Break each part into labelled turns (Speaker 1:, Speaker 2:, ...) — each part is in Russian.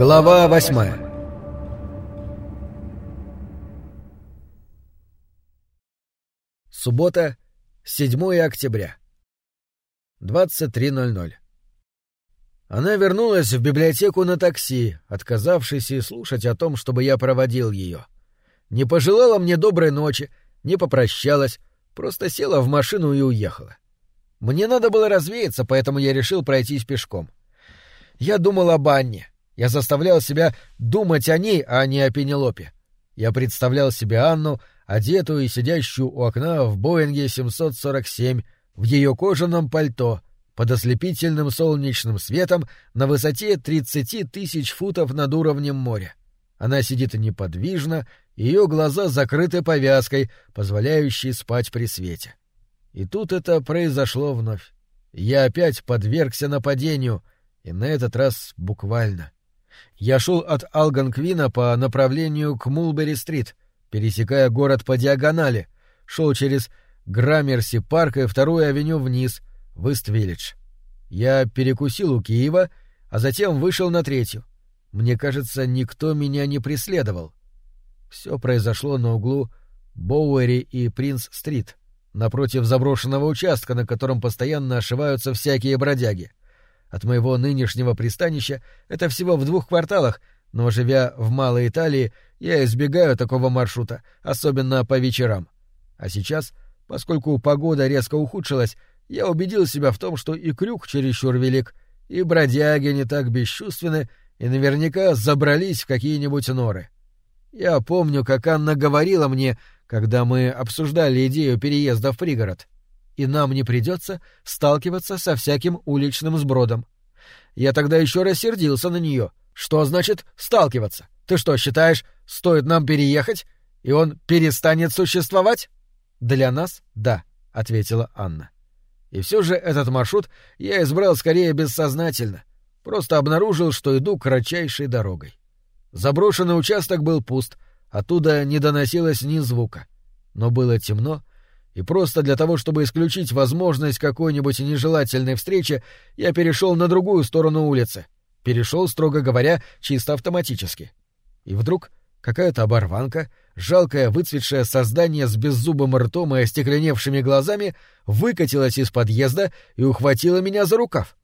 Speaker 1: Глава восьмая Суббота, 7 октября. 23.00. Она вернулась в библиотеку на такси, отказавшись и слушать о том, чтобы я проводил ее. Не пожелала мне доброй ночи, не попрощалась, просто села в машину и уехала. Мне надо было развеяться, поэтому я решил пройтись пешком. Я думал об Анне. Я заставлял себя думать о ней, а не о Пенелопе. Я представлял себе Анну, одетую и сидящую у окна в Боинге 747, в ее кожаном пальто, под ослепительным солнечным светом на высоте 30 тысяч футов над уровнем моря. Она сидит неподвижно, ее глаза закрыты повязкой, позволяющей спать при свете. И тут это произошло вновь. Я опять подвергся нападению, и на этот раз буквально. Я шел от Алганквина по направлению к Мулбери-стрит, пересекая город по диагонали, шел через Граммерси-парк и вторую авеню вниз, в Ист-Виллидж. Я перекусил у Киева, а затем вышел на третью. Мне кажется, никто меня не преследовал. Все произошло на углу Боуэри и Принц-стрит напротив заброшенного участка, на котором постоянно ошиваются всякие бродяги. От моего нынешнего пристанища это всего в двух кварталах, но, живя в Малой Италии, я избегаю такого маршрута, особенно по вечерам. А сейчас, поскольку погода резко ухудшилась, я убедил себя в том, что и крюк чересчур велик, и бродяги не так бесчувственны, и наверняка забрались в какие-нибудь норы. Я помню, как Анна говорила мне, когда мы обсуждали идею переезда в пригород. И нам не придется сталкиваться со всяким уличным сбродом. Я тогда еще рассердился на нее. Что значит сталкиваться? Ты что, считаешь, стоит нам переехать, и он перестанет существовать? Для нас — да, — ответила Анна. И все же этот маршрут я избрал скорее бессознательно. Просто обнаружил, что иду кратчайшей дорогой. Заброшенный участок был пуст — Оттуда не доносилось ни звука. Но было темно, и просто для того, чтобы исключить возможность какой-нибудь нежелательной встречи, я перешел на другую сторону улицы. Перешел, строго говоря, чисто автоматически. И вдруг какая-то оборванка, жалкое выцветшее создание с беззубым ртом и остекленевшими глазами, выкатилась из подъезда и ухватила меня за рукав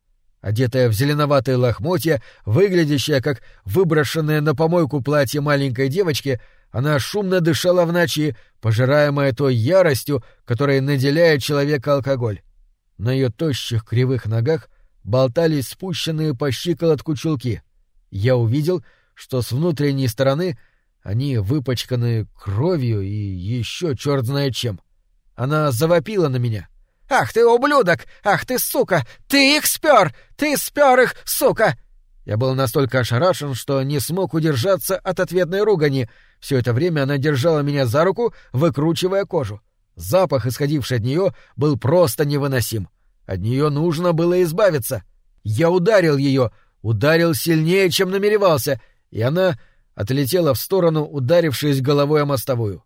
Speaker 1: одетая в зеленоватые лохмотья, выглядящая как выброшенное на помойку платье маленькой девочки, она шумно дышала в ночи, пожираемая той яростью, которой наделяет человека алкоголь. На ее тощих кривых ногах болтались спущенные по щиколотку чулки. Я увидел, что с внутренней стороны они выпачканы кровью и еще черт знает чем. Она завопила на меня — «Ах ты, ублюдок! Ах ты, сука! Ты их спер! Ты спер их, сука!» Я был настолько ошарашен, что не смог удержаться от ответной ругани. Все это время она держала меня за руку, выкручивая кожу. Запах, исходивший от нее, был просто невыносим. От нее нужно было избавиться. Я ударил ее, ударил сильнее, чем намеревался, и она отлетела в сторону, ударившись головой о мостовую.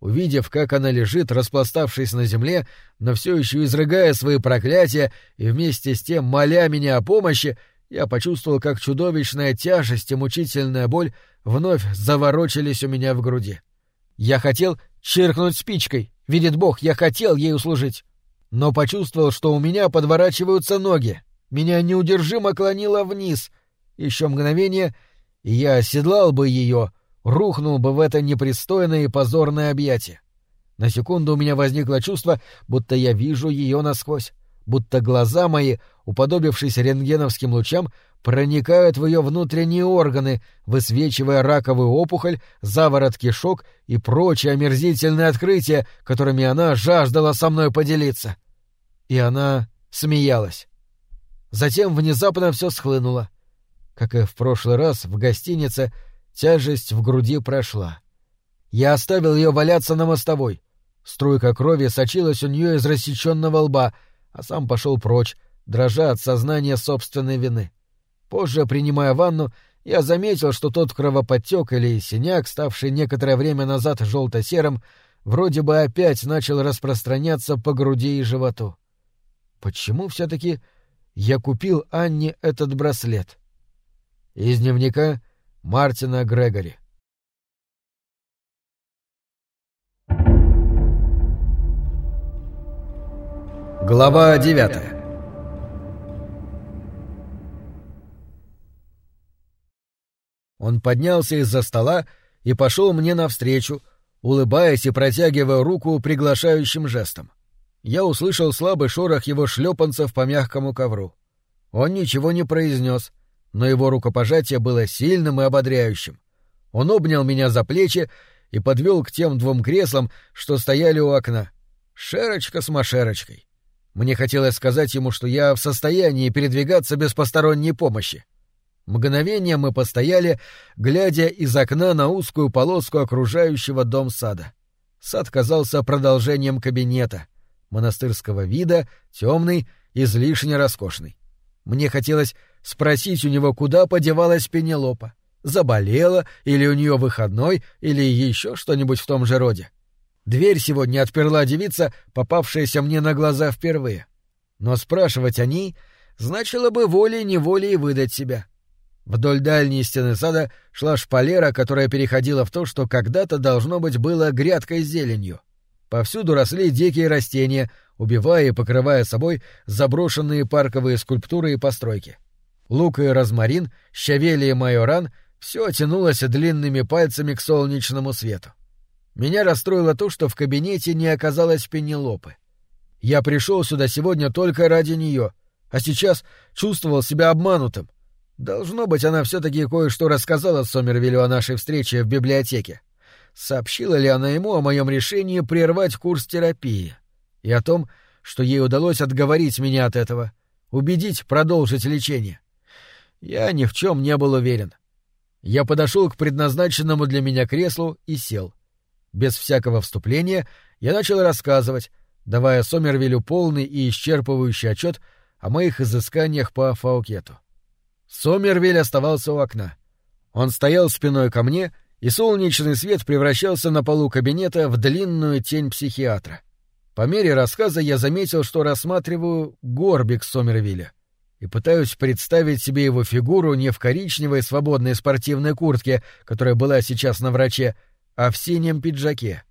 Speaker 1: Увидев, как она лежит, распластавшись на земле, но все еще изрыгая свои проклятия и вместе с тем моля меня о помощи, я почувствовал, как чудовищная тяжесть и мучительная боль вновь заворочились у меня в груди. Я хотел чиркнуть спичкой, видит Бог, я хотел ей услужить. Но почувствовал, что у меня подворачиваются ноги. Меня неудержимо клонило вниз. Еще мгновение, и я оседлал бы ее, рухнул бы в это непристойное и позорное объятие. На секунду у меня возникло чувство, будто я вижу ее насквозь, будто глаза мои, уподобившись рентгеновским лучам, проникают в ее внутренние органы, высвечивая раковую опухоль, заворот кишок и прочие омерзительные открытия, которыми она жаждала со мной поделиться. И она смеялась. Затем внезапно все схлынуло. Как и в прошлый раз в гостинице — Тяжесть в груди прошла. Я оставил ее валяться на мостовой. Струйка крови сочилась у нее из рассеченного лба, а сам пошел прочь, дрожа от сознания собственной вины. Позже, принимая ванну, я заметил, что тот кровоподтек или синяк, ставший некоторое время назад желто-серым, вроде бы опять начал распространяться по груди и животу. Почему все-таки я купил Анне этот браслет? Из дневника Мартина Грегори. Глава девятая Он поднялся из-за стола и пошел мне навстречу, улыбаясь и протягивая руку приглашающим жестом. Я услышал слабый шорох его шлепанцев по мягкому ковру. Он ничего не произнес, но его рукопожатие было сильным и ободряющим. Он обнял меня за плечи и подвел к тем двум креслам, что стояли у окна. Шерочка с машерочкой. Мне хотелось сказать ему, что я в состоянии передвигаться без посторонней помощи. Мгновение мы постояли, глядя из окна на узкую полоску окружающего дом сада. Сад казался продолжением кабинета, монастырского вида, темный, излишне роскошный. Мне хотелось спросить у него, куда подевалась Пенелопа. Заболела, или у нее выходной, или еще что-нибудь в том же роде. Дверь сегодня отперла девица, попавшаяся мне на глаза впервые. Но спрашивать о ней значило бы волей-неволей выдать себя. — Вдоль дальней стены сада шла шпалера, которая переходила в то, что когда-то должно быть было грядкой с зеленью. Повсюду росли дикие растения, убивая и покрывая собой заброшенные парковые скульптуры и постройки. Лук и розмарин, щавели и майоран — все тянулось длинными пальцами к солнечному свету. Меня расстроило то, что в кабинете не оказалось Пенелопы. Я пришел сюда сегодня только ради нее, а сейчас чувствовал себя обманутым. Должно быть, она все-таки кое-что рассказала Сомервилю о нашей встрече в библиотеке. Сообщила ли она ему о моем решении прервать курс терапии и о том, что ей удалось отговорить меня от этого, убедить продолжить лечение? Я ни в чем не был уверен. Я подошел к предназначенному для меня креслу и сел. Без всякого вступления я начал рассказывать, давая Сомервилю полный и исчерпывающий отчет о моих изысканиях по Фаукету. Сомервиль оставался у окна. Он стоял спиной ко мне, и солнечный свет превращался на полу кабинета в длинную тень психиатра. По мере рассказа я заметил, что рассматриваю горбик Сомервилля и пытаюсь представить себе его фигуру не в коричневой свободной спортивной куртке, которая была сейчас на враче, а в синем пиджаке.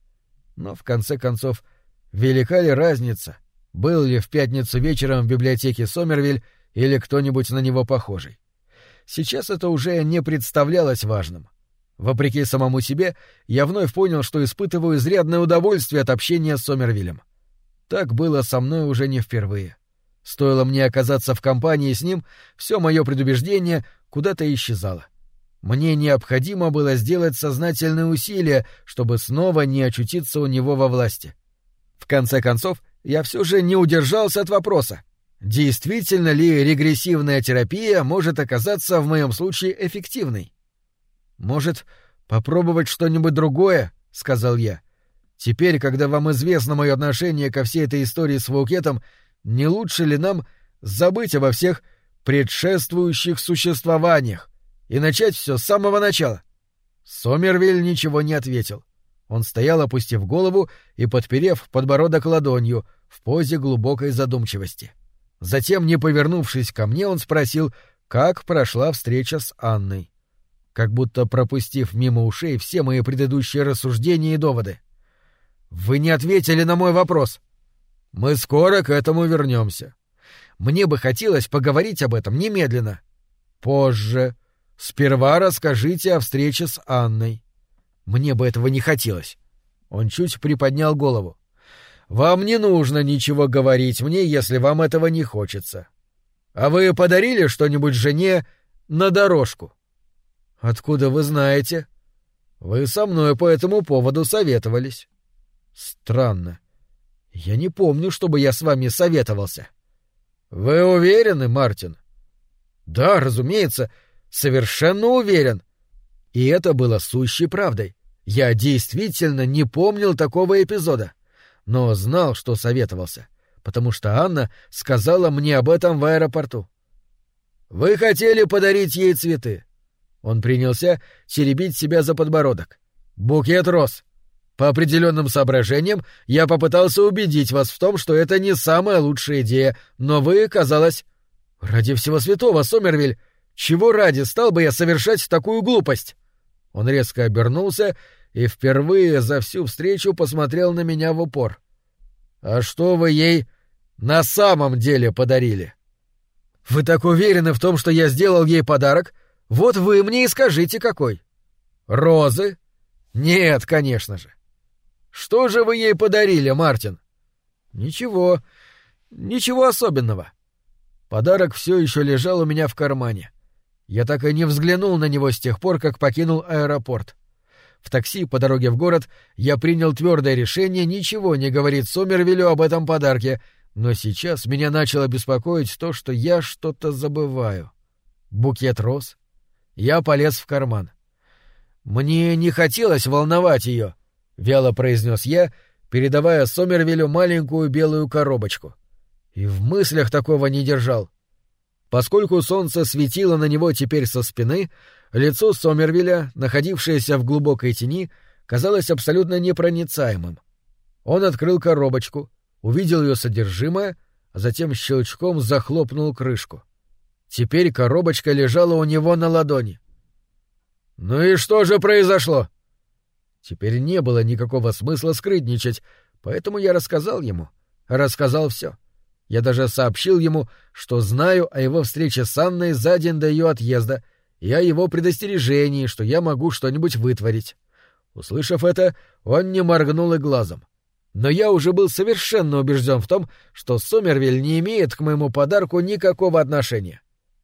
Speaker 1: Но, в конце концов, велика ли разница, был ли в пятницу вечером в библиотеке Сомервиль или кто-нибудь на него похожий? Сейчас это уже не представлялось важным. Вопреки самому себе, я вновь понял, что испытываю изрядное удовольствие от общения с Сомервилем. Так было со мной уже не впервые. Стоило мне оказаться в компании с ним, все мое предубеждение куда-то исчезало. Мне необходимо было сделать сознательные усилия, чтобы снова не очутиться у него во власти. В конце концов, я все же не удержался от вопроса. Действительно ли регрессивная терапия может оказаться в моем случае эффективной? Может, попробовать что-нибудь другое, сказал я. Теперь, когда вам известно мое отношение ко всей этой истории с Ваукетом, не лучше ли нам забыть обо всех предшествующих существованиях и начать все с самого начала? Сомервиль ничего не ответил. Он стоял, опустив голову и подперев подбородок ладонью в позе глубокой задумчивости. Затем, не повернувшись ко мне, он спросил, как прошла встреча с Анной. Как будто пропустив мимо ушей все мои предыдущие рассуждения и доводы. «Вы не ответили на мой вопрос». «Мы скоро к этому вернемся. Мне бы хотелось поговорить об этом немедленно». «Позже. Сперва расскажите о встрече с Анной». «Мне бы этого не хотелось». Он чуть приподнял голову. Вам не нужно ничего говорить мне, если вам этого не хочется. А вы подарили что-нибудь жене на дорожку? Откуда вы знаете? Вы со мной по этому поводу советовались. Странно. Я не помню, чтобы я с вами советовался. Вы уверены, Мартин? Да, разумеется, совершенно уверен. И это было сущей правдой. Я действительно не помнил такого эпизода но знал, что советовался, потому что Анна сказала мне об этом в аэропорту. «Вы хотели подарить ей цветы». Он принялся теребить себя за подбородок. «Букет роз. По определенным соображениям я попытался убедить вас в том, что это не самая лучшая идея, но вы, казалось... Ради всего святого, Сомервиль, Чего ради стал бы я совершать такую глупость? Он резко обернулся и впервые за всю встречу посмотрел на меня в упор. А что вы ей на самом деле подарили? Вы так уверены в том, что я сделал ей подарок? Вот вы мне и скажите, какой. Розы? Нет, конечно же. Что же вы ей подарили, Мартин? Ничего, ничего особенного. Подарок все еще лежал у меня в кармане. Я так и не взглянул на него с тех пор, как покинул аэропорт. В такси по дороге в город я принял твердое решение ничего не говорить Сомервилю об этом подарке, но сейчас меня начало беспокоить то, что я что-то забываю. Букет роз. Я полез в карман. Мне не хотелось волновать ее, вяло произнес я, передавая Сомервилю маленькую белую коробочку. И в мыслях такого не держал. Поскольку солнце светило на него теперь со спины, лицо Сомервиля, находившееся в глубокой тени, казалось абсолютно непроницаемым. Он открыл коробочку, увидел ее содержимое, а затем щелчком захлопнул крышку. Теперь коробочка лежала у него на ладони. «Ну и что же произошло?» Теперь не было никакого смысла скрытничать, поэтому я рассказал ему. Рассказал все. Я даже сообщил ему, что знаю о его встрече с Анной за день до ее отъезда и о его предостережении, что я могу что-нибудь вытворить. Услышав это, он не моргнул и глазом. Но я уже был совершенно убежден в том, что Сомервиль не имеет к моему подарку никакого отношения.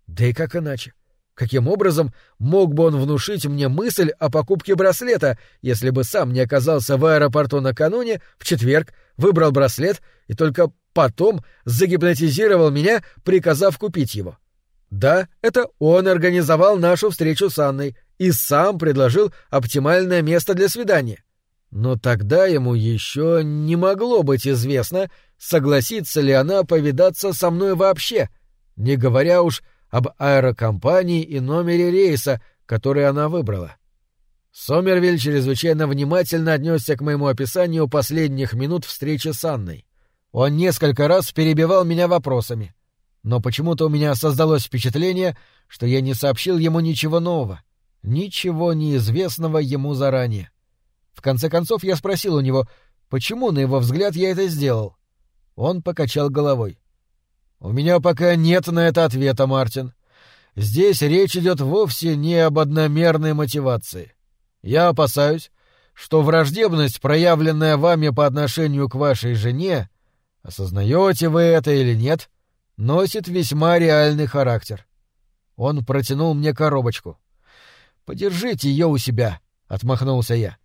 Speaker 1: Да и как иначе? Каким образом мог бы он внушить мне мысль о покупке браслета, если бы сам не оказался в аэропорту накануне, в четверг, выбрал браслет и только потом загипнотизировал меня, приказав купить его? Да, это он организовал нашу встречу с Анной и сам предложил оптимальное место для свидания. Но тогда ему еще не могло быть известно, согласится ли она повидаться со мной вообще, не говоря уж об аэрокомпании и номере рейса, который она выбрала. Сомервиль чрезвычайно внимательно отнесся к моему описанию последних минут встречи с Анной. Он несколько раз перебивал меня вопросами, но почему-то у меня создалось впечатление, что я не сообщил ему ничего нового, ничего неизвестного ему заранее. В конце концов я спросил у него, почему, на его взгляд, я это сделал. Он покачал головой. У меня пока нет на это ответа, Мартин. Здесь речь идет вовсе не об одномерной мотивации. Я опасаюсь, что враждебность, проявленная вами по отношению к вашей жене, осознаете вы это или нет, носит весьма реальный характер. Он протянул мне коробочку. «Подержите ее у себя», — отмахнулся я.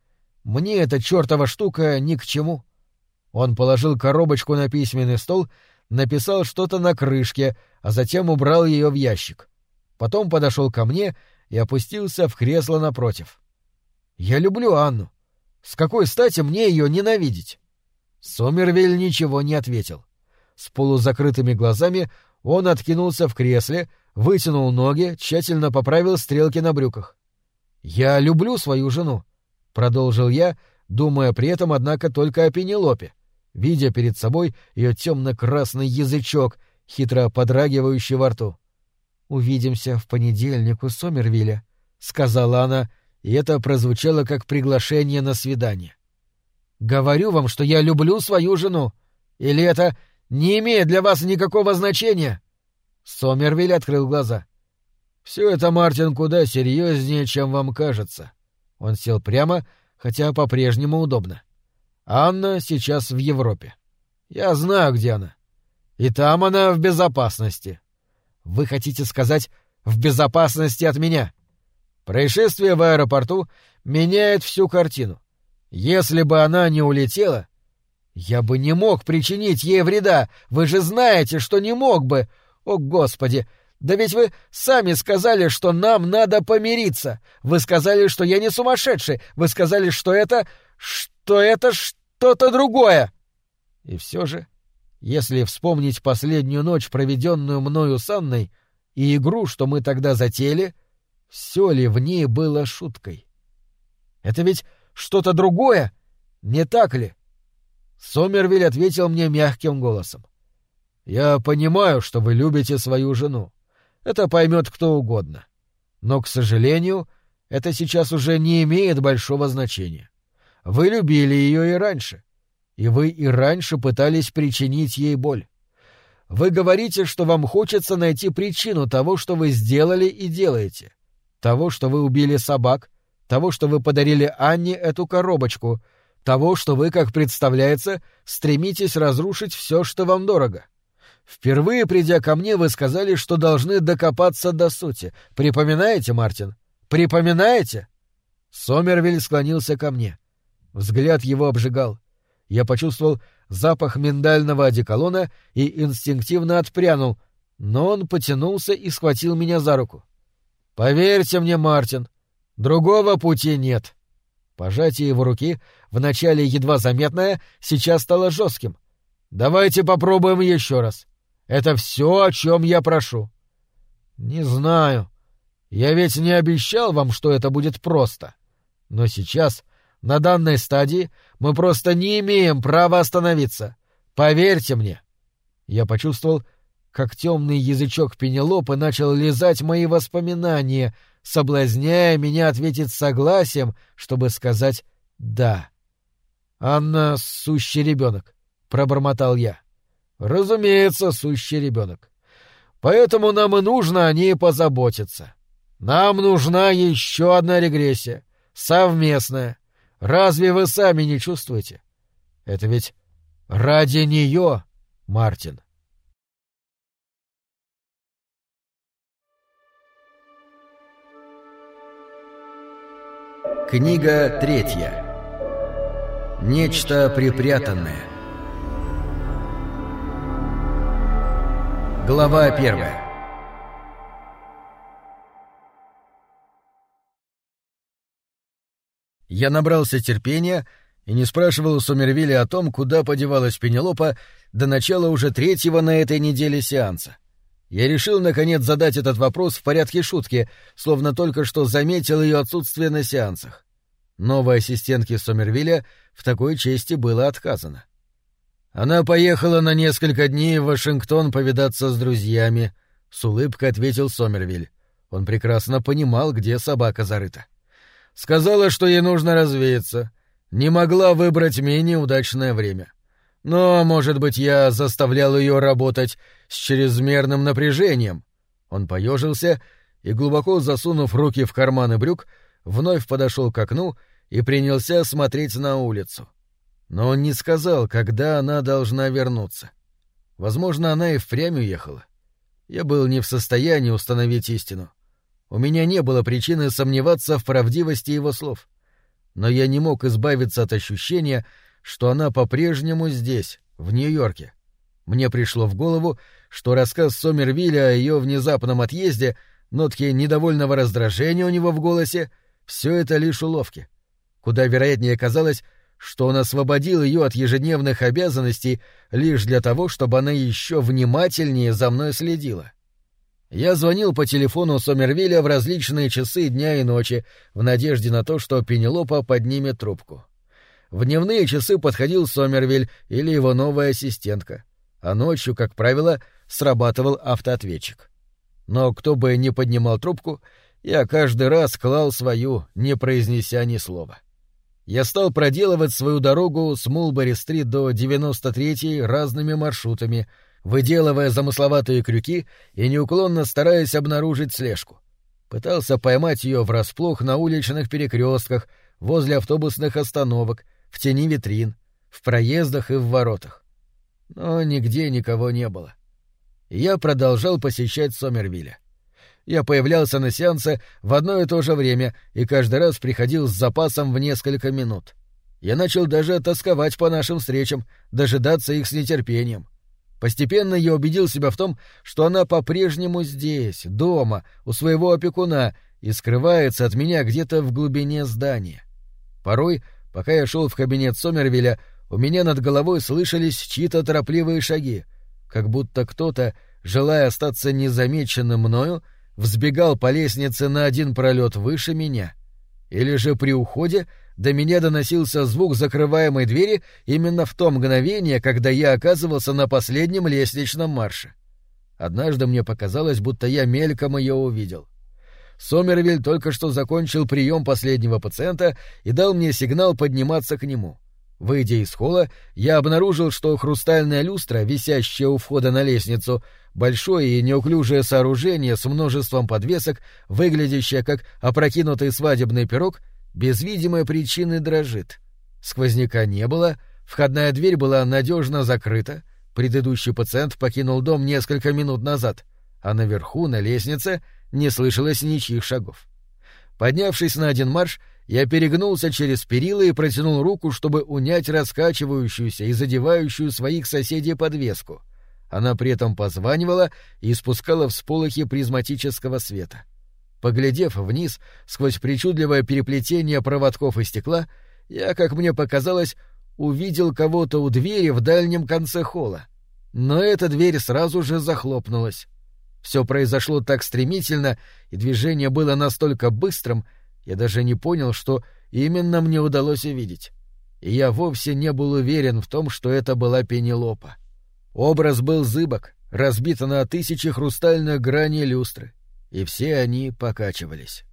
Speaker 1: «Мне эта чертова штука ни к чему». Он положил коробочку на письменный стол написал что-то на крышке, а затем убрал ее в ящик. Потом подошел ко мне и опустился в кресло напротив. «Я люблю Анну. С какой стати мне ее ненавидеть?» Сомервиль ничего не ответил. С полузакрытыми глазами он откинулся в кресле, вытянул ноги, тщательно поправил стрелки на брюках. «Я люблю свою жену», — продолжил я, думая при этом, однако, только о Пенелопе видя перед собой ее темно-красный язычок, хитро подрагивающий во рту. «Увидимся в понедельник у Сомервилля», — сказала она, и это прозвучало как приглашение на свидание. «Говорю вам, что я люблю свою жену. Или это не имеет для вас никакого значения?» Сомервиль открыл глаза. «Все это, Мартин, куда серьезнее, чем вам кажется». Он сел прямо, хотя по-прежнему удобно. Анна сейчас в Европе. Я знаю, где она. И там она в безопасности. Вы хотите сказать «в безопасности от меня»? Происшествие в аэропорту меняет всю картину. Если бы она не улетела, я бы не мог причинить ей вреда. Вы же знаете, что не мог бы. О, Господи! Да ведь вы сами сказали, что нам надо помириться. Вы сказали, что я не сумасшедший. Вы сказали, что это... что это что-то другое. И все же, если вспомнить последнюю ночь, проведенную мною с Анной, и игру, что мы тогда затеяли, все ли в ней было шуткой? Это ведь что-то другое, не так ли? Сомервиль ответил мне мягким голосом. «Я понимаю, что вы любите свою жену. Это поймет кто угодно. Но, к сожалению, это сейчас уже не имеет большого значения. Вы любили ее и раньше, и вы и раньше пытались причинить ей боль. Вы говорите, что вам хочется найти причину того, что вы сделали и делаете. Того, что вы убили собак, того, что вы подарили Анне эту коробочку, того, что вы, как представляется, стремитесь разрушить все, что вам дорого. Впервые придя ко мне, вы сказали, что должны докопаться до сути. Припоминаете, Мартин? Припоминаете? Сомервиль склонился ко мне. Взгляд его обжигал. Я почувствовал запах миндального одеколона и инстинктивно отпрянул, но он потянулся и схватил меня за руку. «Поверьте мне, Мартин, другого пути нет». Пожатие его руки, вначале едва заметное, сейчас стало жестким. «Давайте попробуем еще раз. Это все, о чем я прошу». «Не знаю. Я ведь не обещал вам, что это будет просто. Но сейчас, на данной стадии, мы просто не имеем права остановиться. Поверьте мне. Я почувствовал, как темный язычок Пенелопы начал лизать мои воспоминания, соблазняя меня ответить согласием, чтобы сказать «да». «Анна — сущий ребенок», — пробормотал я. «Разумеется, сущий ребенок. Поэтому нам и нужно о ней позаботиться. Нам нужна еще одна регрессия, совместная, Разве вы сами не чувствуете? Это ведь ради нее, Мартин.
Speaker 2: Книга третья. Нечто припрятанное. Глава первая.
Speaker 1: Я набрался терпения и не спрашивал у Сомервилля о том, куда подевалась Пенелопа до начала уже третьего на этой неделе сеанса. Я решил, наконец, задать этот вопрос в порядке шутки, словно только что заметил ее отсутствие на сеансах. Новой ассистентке Сомервилля в такой чести было отказано. Она поехала на несколько дней в Вашингтон повидаться с друзьями, — с улыбкой ответил Сомервиль. Он прекрасно понимал, где собака зарыта. — Сказала, что ей нужно развеяться. Не могла выбрать менее удачное время. Но, может быть, я заставлял ее работать с чрезмерным напряжением. Он поежился и, глубоко засунув руки в карманы брюк, вновь подошел к окну и принялся смотреть на улицу. Но он не сказал, когда она должна вернуться. Возможно, она и впрямь уехала. Я был не в состоянии установить истину. У меня не было причины сомневаться в правдивости его слов. Но я не мог избавиться от ощущения, что она по-прежнему здесь, в Нью-Йорке. Мне пришло в голову, что рассказ Сомервилля о ее внезапном отъезде, нотки недовольного раздражения у него в голосе — все это лишь уловки. Куда вероятнее казалось, что он освободил ее от ежедневных обязанностей лишь для того, чтобы она еще внимательнее за мной следила. Я звонил по телефону Сомервилля в различные часы дня и ночи, в надежде на то, что Пенелопа поднимет трубку. В дневные часы подходил Сомервиль или его новая ассистентка, а ночью, как правило, срабатывал автоответчик. Но кто бы ни поднимал трубку, я каждый раз клал свою, не произнеся ни слова. Я стал проделывать свою дорогу с Мулбери-стрит до 93-й разными маршрутами — выделывая замысловатые крюки и неуклонно стараясь обнаружить слежку. Пытался поймать ее врасплох на уличных перекрестках, возле автобусных остановок, в тени витрин, в проездах и в воротах. Но нигде никого не было. Я продолжал посещать Сомервилля. Я появлялся на сеансе в одно и то же время и каждый раз приходил с запасом в несколько минут. Я начал даже тосковать по нашим встречам, дожидаться их с нетерпением. Постепенно я убедил себя в том, что она по-прежнему здесь, дома, у своего опекуна, и скрывается от меня где-то в глубине здания. Порой, пока я шел в кабинет Сомервилля, у меня над головой слышались чьи-то торопливые шаги, как будто кто-то, желая остаться незамеченным мною, взбегал по лестнице на один пролет выше меня. Или же при уходе до меня доносился звук закрываемой двери именно в то мгновение, когда я оказывался на последнем лестничном марше. Однажды мне показалось, будто я мельком ее увидел. Сомервиль только что закончил прием последнего пациента и дал мне сигнал подниматься к нему. Выйдя из холла, я обнаружил, что хрустальная люстра, висящая у входа на лестницу, большое и неуклюжее сооружение с множеством подвесок, выглядящее как опрокинутый свадебный пирог, без видимой причины дрожит. Сквозняка не было, входная дверь была надежно закрыта, предыдущий пациент покинул дом несколько минут назад, а наверху, на лестнице, не слышалось ничьих шагов. Поднявшись на один марш, я перегнулся через перила и протянул руку, чтобы унять раскачивающуюся и задевающую своих соседей подвеску. Она при этом позванивала и испускала всполохи призматического света. Поглядев вниз, сквозь причудливое переплетение проводков и стекла, я, как мне показалось, увидел кого-то у двери в дальнем конце холла. Но эта дверь сразу же захлопнулась. Все произошло так стремительно, и движение было настолько быстрым, я даже не понял, что именно мне удалось увидеть. И я вовсе не был уверен в том, что это была Пенелопа. Образ был зыбок, разбит на тысячи хрустальных граней люстры, и все они покачивались.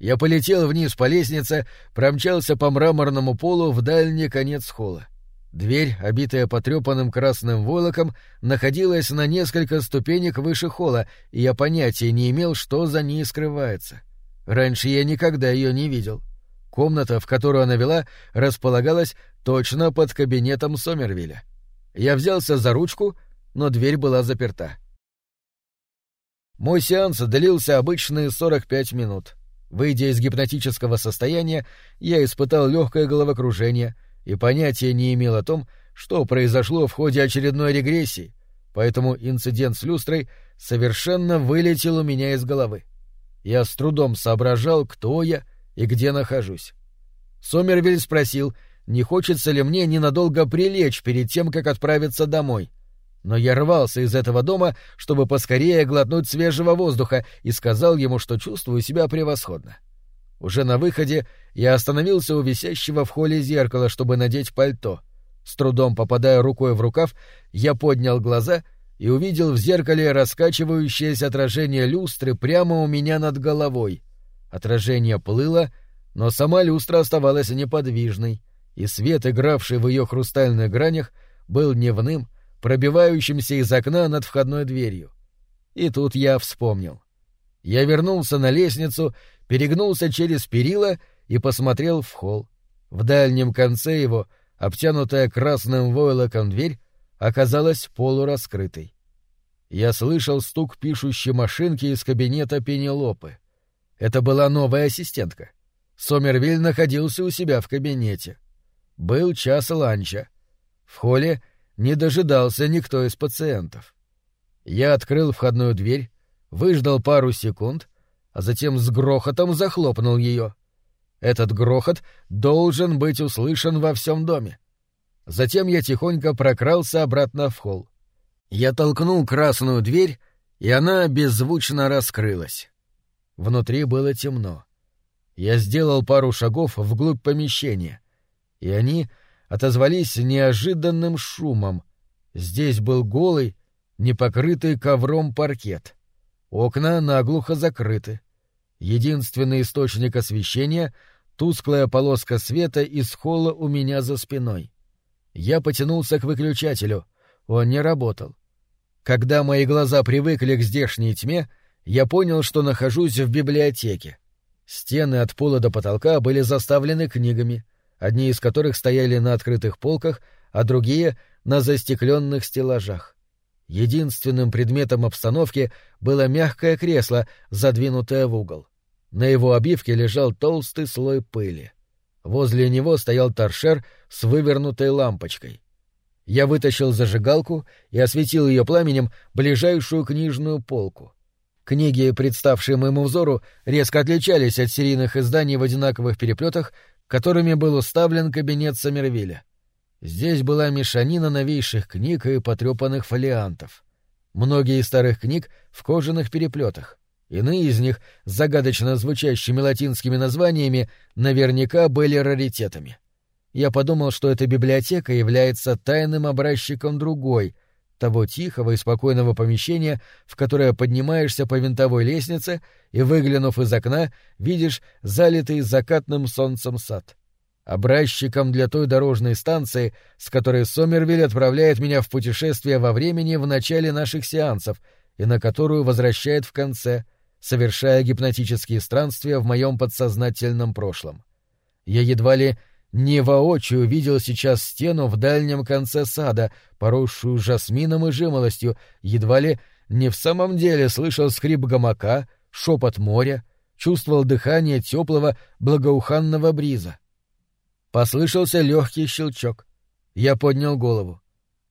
Speaker 1: Я полетел вниз по лестнице, промчался по мраморному полу в дальний конец холла. Дверь, обитая потрепанным красным войлоком, находилась на несколько ступенек выше холла, и я понятия не имел, что за ней скрывается. — Раньше я никогда ее не видел. Комната, в которую она вела, располагалась точно под кабинетом Сомервилля. Я взялся за ручку, но дверь была заперта. Мой сеанс длился обычные 45 минут. Выйдя из гипнотического состояния, я испытал легкое головокружение и понятия не имел о том, что произошло в ходе очередной регрессии, поэтому инцидент с люстрой совершенно вылетел у меня из головы. Я с трудом соображал, кто я и где нахожусь. Сомервиль спросил, не хочется ли мне ненадолго прилечь перед тем, как отправиться домой. Но я рвался из этого дома, чтобы поскорее глотнуть свежего воздуха, и сказал ему, что чувствую себя превосходно. Уже на выходе я остановился у висящего в холле зеркала, чтобы надеть пальто. С трудом попадая рукой в рукав, я поднял глаза — и увидел в зеркале раскачивающееся отражение люстры прямо у меня над головой. Отражение плыло, но сама люстра оставалась неподвижной, и свет, игравший в ее хрустальных гранях, был дневным, пробивающимся из окна над входной дверью. И тут я вспомнил. Я вернулся на лестницу, перегнулся через перила и посмотрел в холл. В дальнем конце его, обтянутая красным войлоком дверь, оказалась полураскрытой. Я слышал стук пишущей машинки из кабинета Пенелопы. Это была новая ассистентка. Сомервиль находился у себя в кабинете. Был час ланча. В холле не дожидался никто из пациентов. Я открыл входную дверь, выждал пару секунд, а затем с грохотом захлопнул ее. Этот грохот должен быть услышан во всем доме. Затем я тихонько прокрался обратно в холл. Я толкнул красную дверь, и она беззвучно раскрылась. Внутри было темно. Я сделал пару шагов вглубь помещения, и они отозвались неожиданным шумом. Здесь был голый, непокрытый ковром паркет. Окна наглухо закрыты. Единственный источник освещения — тусклая полоска света из холла у меня за спиной. Я потянулся к выключателю. Он не работал. Когда мои глаза привыкли к здешней тьме, я понял, что нахожусь в библиотеке. Стены от пола до потолка были заставлены книгами, одни из которых стояли на открытых полках, а другие — на застекленных стеллажах. Единственным предметом обстановки было мягкое кресло, задвинутое в угол. На его обивке лежал толстый слой пыли. Возле него стоял торшер с вывернутой лампочкой. Я вытащил зажигалку и осветил ее пламенем ближайшую книжную полку. Книги, представшие моему взору, резко отличались от серийных изданий в одинаковых переплетах, которыми был уставлен кабинет Сомервилля. Здесь была мешанина новейших книг и потрепанных фолиантов. Многие из старых книг в кожаных переплетах. Иные из них, загадочно звучащими латинскими названиями, наверняка были раритетами. Я подумал, что эта библиотека является тайным образчиком другой, того тихого и спокойного помещения, в которое поднимаешься по винтовой лестнице и, выглянув из окна, видишь залитый закатным солнцем сад. Образчиком для той дорожной станции, с которой Сомервиль отправляет меня в путешествие во времени в начале наших сеансов и на которую возвращает в конце, совершая гипнотические странствия в моем подсознательном прошлом. Я едва ли не воочию видел сейчас стену в дальнем конце сада, поросшую жасмином и жимолостью, едва ли не в самом деле слышал скрип гамака, шепот моря, чувствовал дыхание теплого благоуханного бриза. Послышался легкий щелчок. Я поднял голову.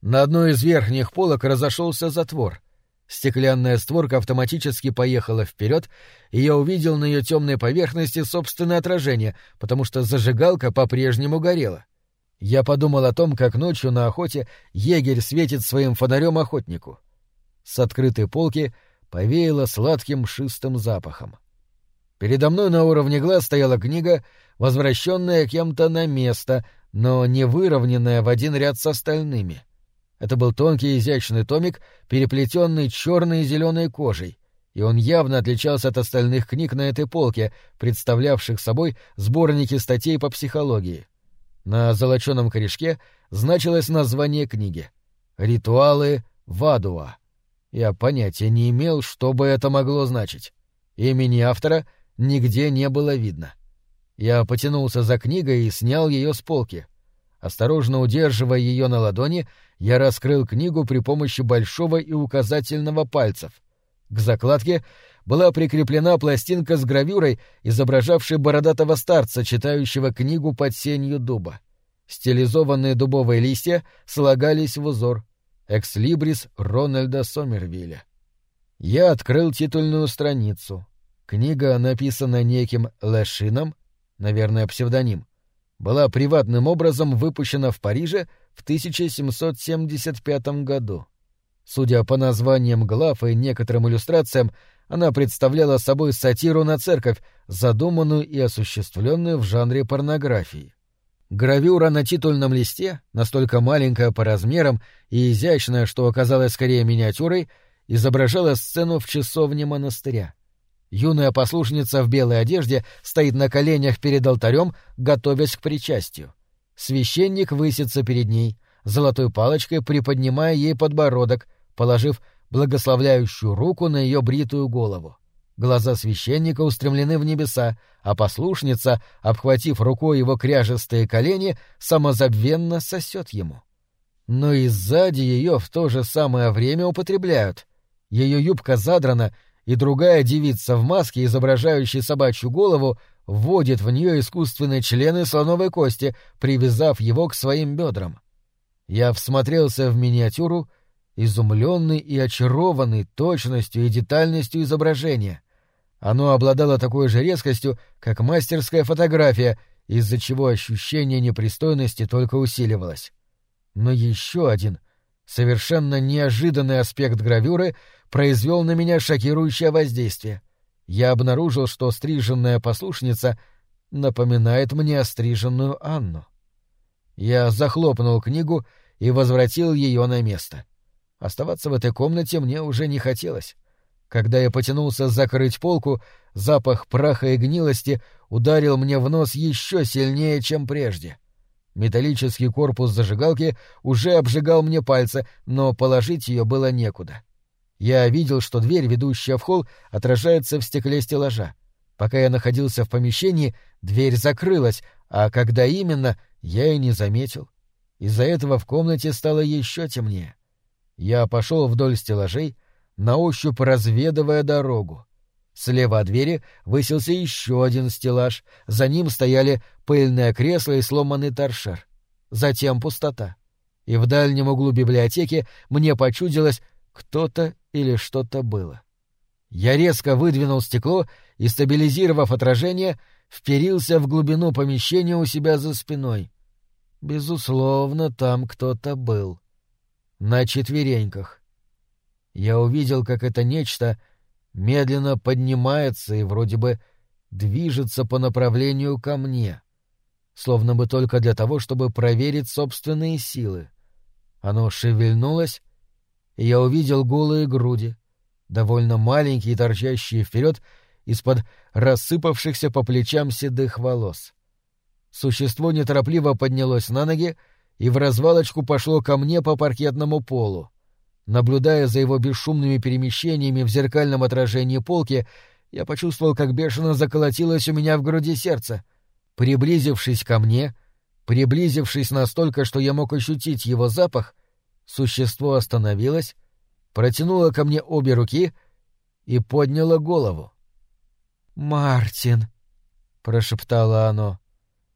Speaker 1: На одной из верхних полок разошелся затвор — Стеклянная створка автоматически поехала вперед, и я увидел на ее темной поверхности собственное отражение, потому что зажигалка по-прежнему горела. Я подумал о том, как ночью на охоте егерь светит своим фонарем охотнику. С открытой полки повеяло сладким шистым запахом. Передо мной на уровне глаз стояла книга, возвращенная кем-то на место, но не выровненная в один ряд с остальными — это был тонкий изящный томик, переплетенный черной и зеленой кожей, и он явно отличался от остальных книг на этой полке, представлявших собой сборники статей по психологии. На золоченом корешке значилось название книги «Ритуалы Вадуа». Я понятия не имел, что бы это могло значить. Имени автора нигде не было видно. Я потянулся за книгой и снял ее с полки. Осторожно удерживая ее на ладони, я раскрыл книгу при помощи большого и указательного пальцев. К закладке была прикреплена пластинка с гравюрой, изображавшей бородатого старца, читающего книгу под сенью дуба. Стилизованные дубовые листья слагались в узор. «Экслибрис Рональда Сомервилля». Я открыл титульную страницу. Книга, написана неким Лешином, наверное, псевдоним, была приватным образом выпущена в Париже в 1775 году. Судя по названиям глав и некоторым иллюстрациям, она представляла собой сатиру на церковь, задуманную и осуществленную в жанре порнографии. Гравюра на титульном листе, настолько маленькая по размерам и изящная, что оказалась скорее миниатюрой, изображала сцену в часовне монастыря. Юная послушница в белой одежде стоит на коленях перед алтарем, готовясь к причастию. Священник высится перед ней, золотой палочкой приподнимая ей подбородок, положив благословляющую руку на ее бритую голову. Глаза священника устремлены в небеса, а послушница, обхватив рукой его кряжестые колени, самозабвенно сосет ему. Но и сзади ее в то же самое время употребляют. Ее юбка задрана, и другая девица в маске, изображающей собачью голову, вводит в нее искусственные члены слоновой кости, привязав его к своим бедрам. Я всмотрелся в миниатюру, изумленный и очарованный точностью и детальностью изображения. Оно обладало такой же резкостью, как мастерская фотография, из-за чего ощущение непристойности только усиливалось. Но еще один, совершенно неожиданный аспект гравюры — произвел на меня шокирующее воздействие. Я обнаружил, что стриженная послушница напоминает мне остриженную Анну. Я захлопнул книгу и возвратил ее на место. Оставаться в этой комнате мне уже не хотелось. Когда я потянулся закрыть полку, запах праха и гнилости ударил мне в нос еще сильнее, чем прежде. Металлический корпус зажигалки уже обжигал мне пальцы, но положить ее было некуда. Я видел, что дверь, ведущая в холл, отражается в стекле стеллажа. Пока я находился в помещении, дверь закрылась, а когда именно, я и не заметил. Из-за этого в комнате стало еще темнее. Я пошел вдоль стеллажей, на ощупь разведывая дорогу. Слева от двери высился еще один стеллаж, за ним стояли пыльное кресло и сломанный торшер. Затем пустота. И в дальнем углу библиотеки мне почудилось, кто-то или что-то было. Я резко выдвинул стекло и, стабилизировав отражение, вперился в глубину помещения у себя за спиной. Безусловно, там кто-то был. На четвереньках. Я увидел, как это нечто медленно поднимается и вроде бы движется по направлению ко мне, словно бы только для того, чтобы проверить собственные силы. Оно шевельнулось я увидел голые груди, довольно маленькие, торчащие вперед из-под рассыпавшихся по плечам седых волос. Существо неторопливо поднялось на ноги и в развалочку пошло ко мне по паркетному полу. Наблюдая за его бесшумными перемещениями в зеркальном отражении полки, я почувствовал, как бешено заколотилось у меня в груди сердце. Приблизившись ко мне, приблизившись настолько, что я мог ощутить его запах, существо остановилось, протянуло ко мне обе руки и подняло голову. «Мартин!» — прошептало оно.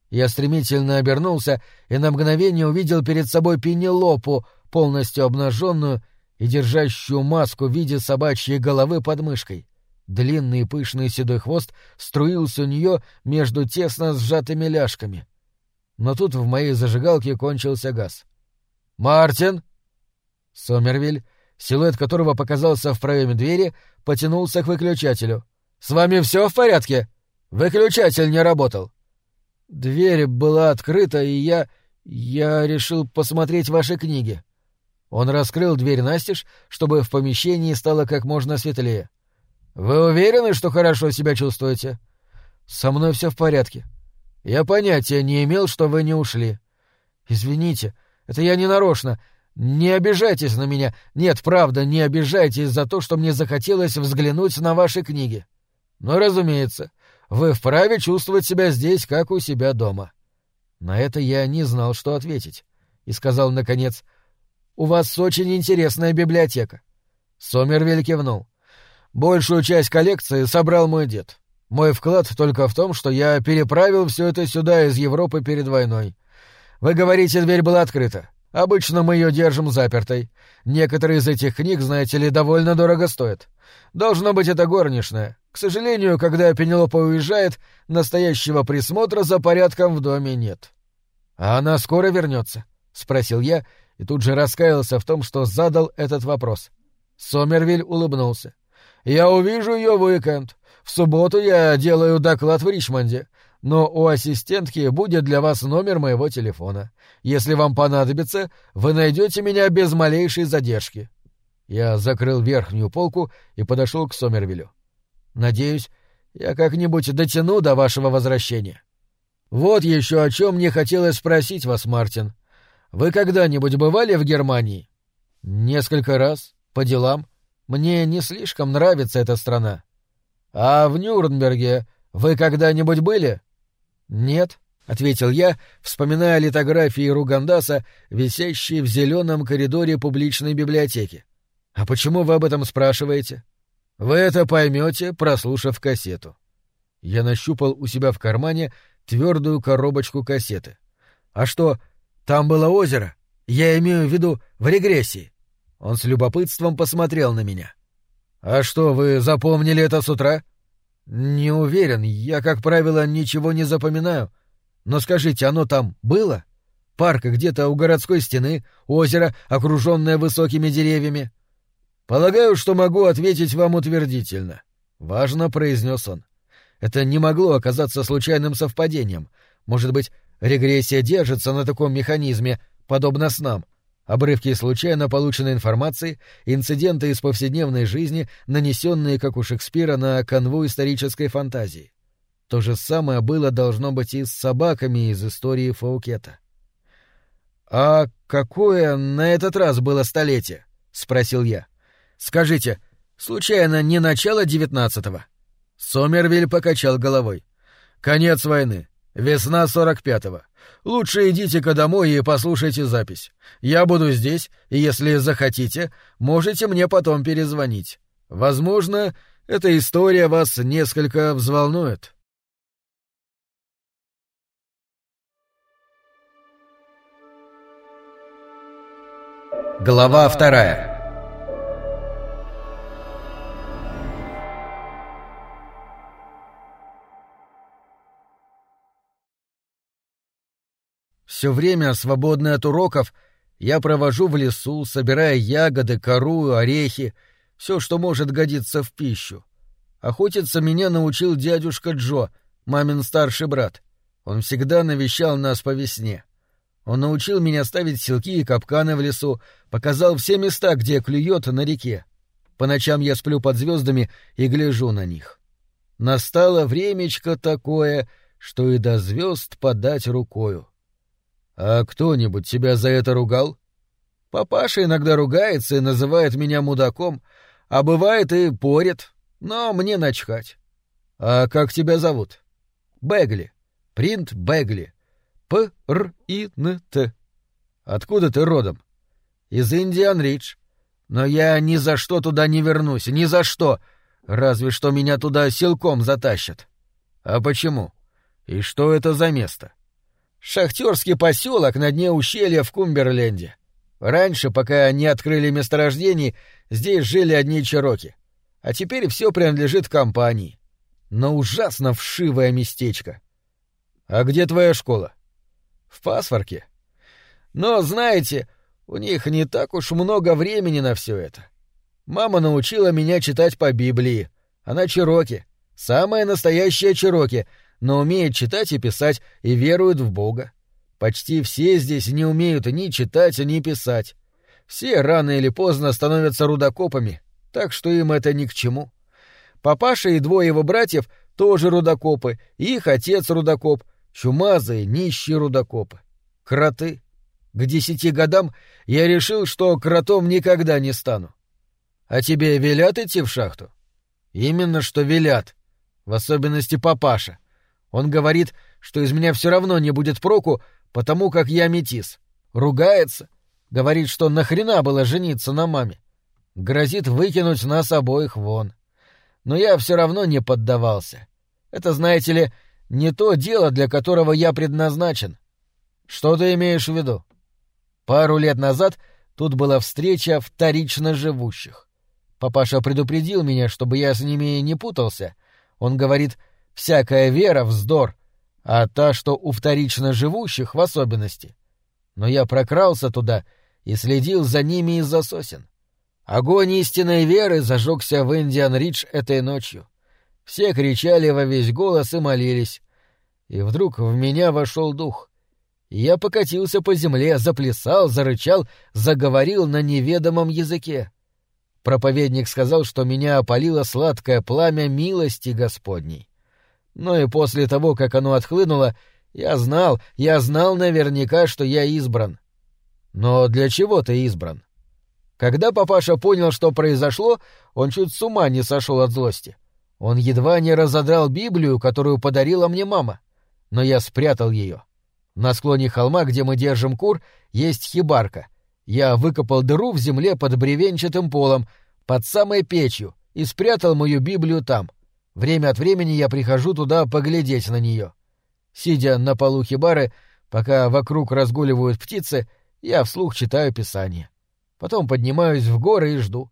Speaker 1: Я стремительно обернулся и на мгновение увидел перед собой Пенелопу, полностью обнаженную и держащую маску в виде собачьей головы под мышкой. Длинный пышный седой хвост струился у нее между тесно сжатыми ляжками. Но тут в моей зажигалке кончился газ. «Мартин!» Сомервиль, силуэт которого показался в проеме двери, потянулся к выключателю. «С вами все в порядке? Выключатель не работал». «Дверь была открыта, и я... я решил посмотреть ваши книги». Он раскрыл дверь настежь, чтобы в помещении стало как можно светлее. «Вы уверены, что хорошо себя чувствуете?» «Со мной все в порядке. Я понятия не имел, что вы не ушли. Извините, это я не нарочно. Не обижайтесь на меня. Нет, правда, не обижайтесь за то, что мне захотелось взглянуть на ваши книги. Но, разумеется, вы вправе чувствовать себя здесь, как у себя дома». На это я не знал, что ответить, и сказал, наконец, «У вас очень интересная библиотека». Сомервиль кивнул. «Большую часть коллекции собрал мой дед. Мой вклад только в том, что я переправил все это сюда из Европы перед войной. Вы говорите, дверь была открыта. Обычно мы ее держим запертой. Некоторые из этих книг, знаете ли, довольно дорого стоят. Должно быть, это горничная. К сожалению, когда Пенелопа уезжает, настоящего присмотра за порядком в доме нет. — А она скоро вернется? — спросил я и тут же раскаялся в том, что задал этот вопрос. Сомервиль улыбнулся. — Я увижу ее в уикенд. В субботу я делаю доклад в Ричмонде, но у ассистентки будет для вас номер моего телефона. Если вам понадобится, вы найдете меня без малейшей задержки. Я закрыл верхнюю полку и подошел к Сомервилю. Надеюсь, я как-нибудь дотяну до вашего возвращения. Вот еще о чем мне хотелось спросить вас, Мартин. Вы когда-нибудь бывали в Германии? Несколько раз, по делам. Мне не слишком нравится эта страна. А в Нюрнберге вы когда-нибудь были? Нет, ответил я, вспоминая литографии Ругандаса, висящие в зеленом коридоре публичной библиотеки. А почему вы об этом спрашиваете? Вы это поймете, прослушав кассету. Я нащупал у себя в кармане твердую коробочку кассеты. А что, там было озеро? Я имею в виду в регрессии. Он с любопытством посмотрел на меня. А что, вы запомнили это с утра? Не уверен, я, как правило, ничего не запоминаю. Но скажите, оно там было? Парк где-то у городской стены, озеро, окруженное высокими деревьями. Полагаю, что могу ответить вам утвердительно. Важно, произнес он. Это не могло оказаться случайным совпадением. Может быть, регрессия держится на таком механизме, подобно снам. Обрывки случайно полученной информации, инциденты из повседневной жизни, нанесенные, как у Шекспира, на канву исторической фантазии. То же самое было должно быть и с собаками из истории Фаукета. «А какое на этот раз было столетие?» — спросил я. Скажите, случайно не начало девятнадцатого? Сомервиль покачал головой. Конец войны. Весна сорок пятого. Лучше идите-ка домой и послушайте запись. Я буду здесь, и если захотите, можете мне потом перезвонить. Возможно, эта история вас несколько взволнует.
Speaker 2: Глава вторая.
Speaker 1: Все время, свободное от уроков, я провожу в лесу, собирая ягоды, кору, орехи, все, что может годиться в пищу. Охотиться меня научил дядюшка Джо, мамин старший брат. Он всегда навещал нас по весне. Он научил меня ставить селки и капканы в лесу, показал все места, где клюет на реке. По ночам я сплю под звездами и гляжу на них. Настало времечко такое, что и до звезд подать рукою. А кто-нибудь тебя за это ругал? Папаша иногда ругается и называет меня мудаком, а бывает и порит, но мне начхать. А как тебя зовут? Бегли. Принт Бегли. П-Р-И-Н-Т. Откуда ты родом? Из Индиан-Ридж. Но я ни за что туда не вернусь, ни за что. Разве что меня туда силком затащат. А почему? И что это за место? Шахтерский поселок на дне ущелья в Кумберленде. Раньше, пока не открыли месторождений, здесь жили одни чероки. А теперь все принадлежит компании. Но ужасно вшивое местечко. А где твоя школа? В Пасворке. Но, знаете, у них не так уж много времени на все это. Мама научила меня читать по Библии. Она чероки. Самая настоящая чероки, но умеет читать и писать и верует в Бога. Почти все здесь не умеют ни читать, ни писать. Все рано или поздно становятся рудокопами, так что им это ни к чему. Папаша и двое его братьев тоже рудокопы, и их отец рудокоп, чумазые, нищие рудокопы. Кроты. К десяти годам я решил, что кротом никогда не стану. А тебе велят идти в шахту? Именно что велят. В особенности папаша. Он говорит, что из меня все равно не будет проку, потому как я метис. Ругается. Говорит, что нахрена было жениться на маме. Грозит выкинуть нас обоих вон. Но я все равно не поддавался. Это, знаете ли, не то дело, для которого я предназначен. Что ты имеешь в виду? Пару лет назад тут была встреча вторично живущих. Папаша предупредил меня, чтобы я с ними не путался. Он говорит, всякая вера — вздор, а та, что у вторично живущих, в особенности. Но я прокрался туда и следил за ними из-за сосен. Огонь истинной веры зажегся в Индиан-Ридж этой ночью. Все кричали во весь голос и молились. И вдруг в меня вошел дух — я покатился по земле, заплясал, зарычал, заговорил на неведомом языке. Проповедник сказал, что меня опалило сладкое пламя милости Господней. Но и после того, как оно отхлынуло, я знал, я знал наверняка, что я избран. Но для чего ты избран? Когда папаша понял, что произошло, он чуть с ума не сошел от злости. Он едва не разодрал Библию, которую подарила мне мама. Но я спрятал ее. На склоне холма, где мы держим кур, есть хибарка. Я выкопал дыру в земле под бревенчатым полом, под самой печью, и спрятал мою Библию там. Время от времени я прихожу туда поглядеть на нее. Сидя на полу хибары, пока вокруг разгуливают птицы, я вслух читаю Писание. Потом поднимаюсь в горы и жду.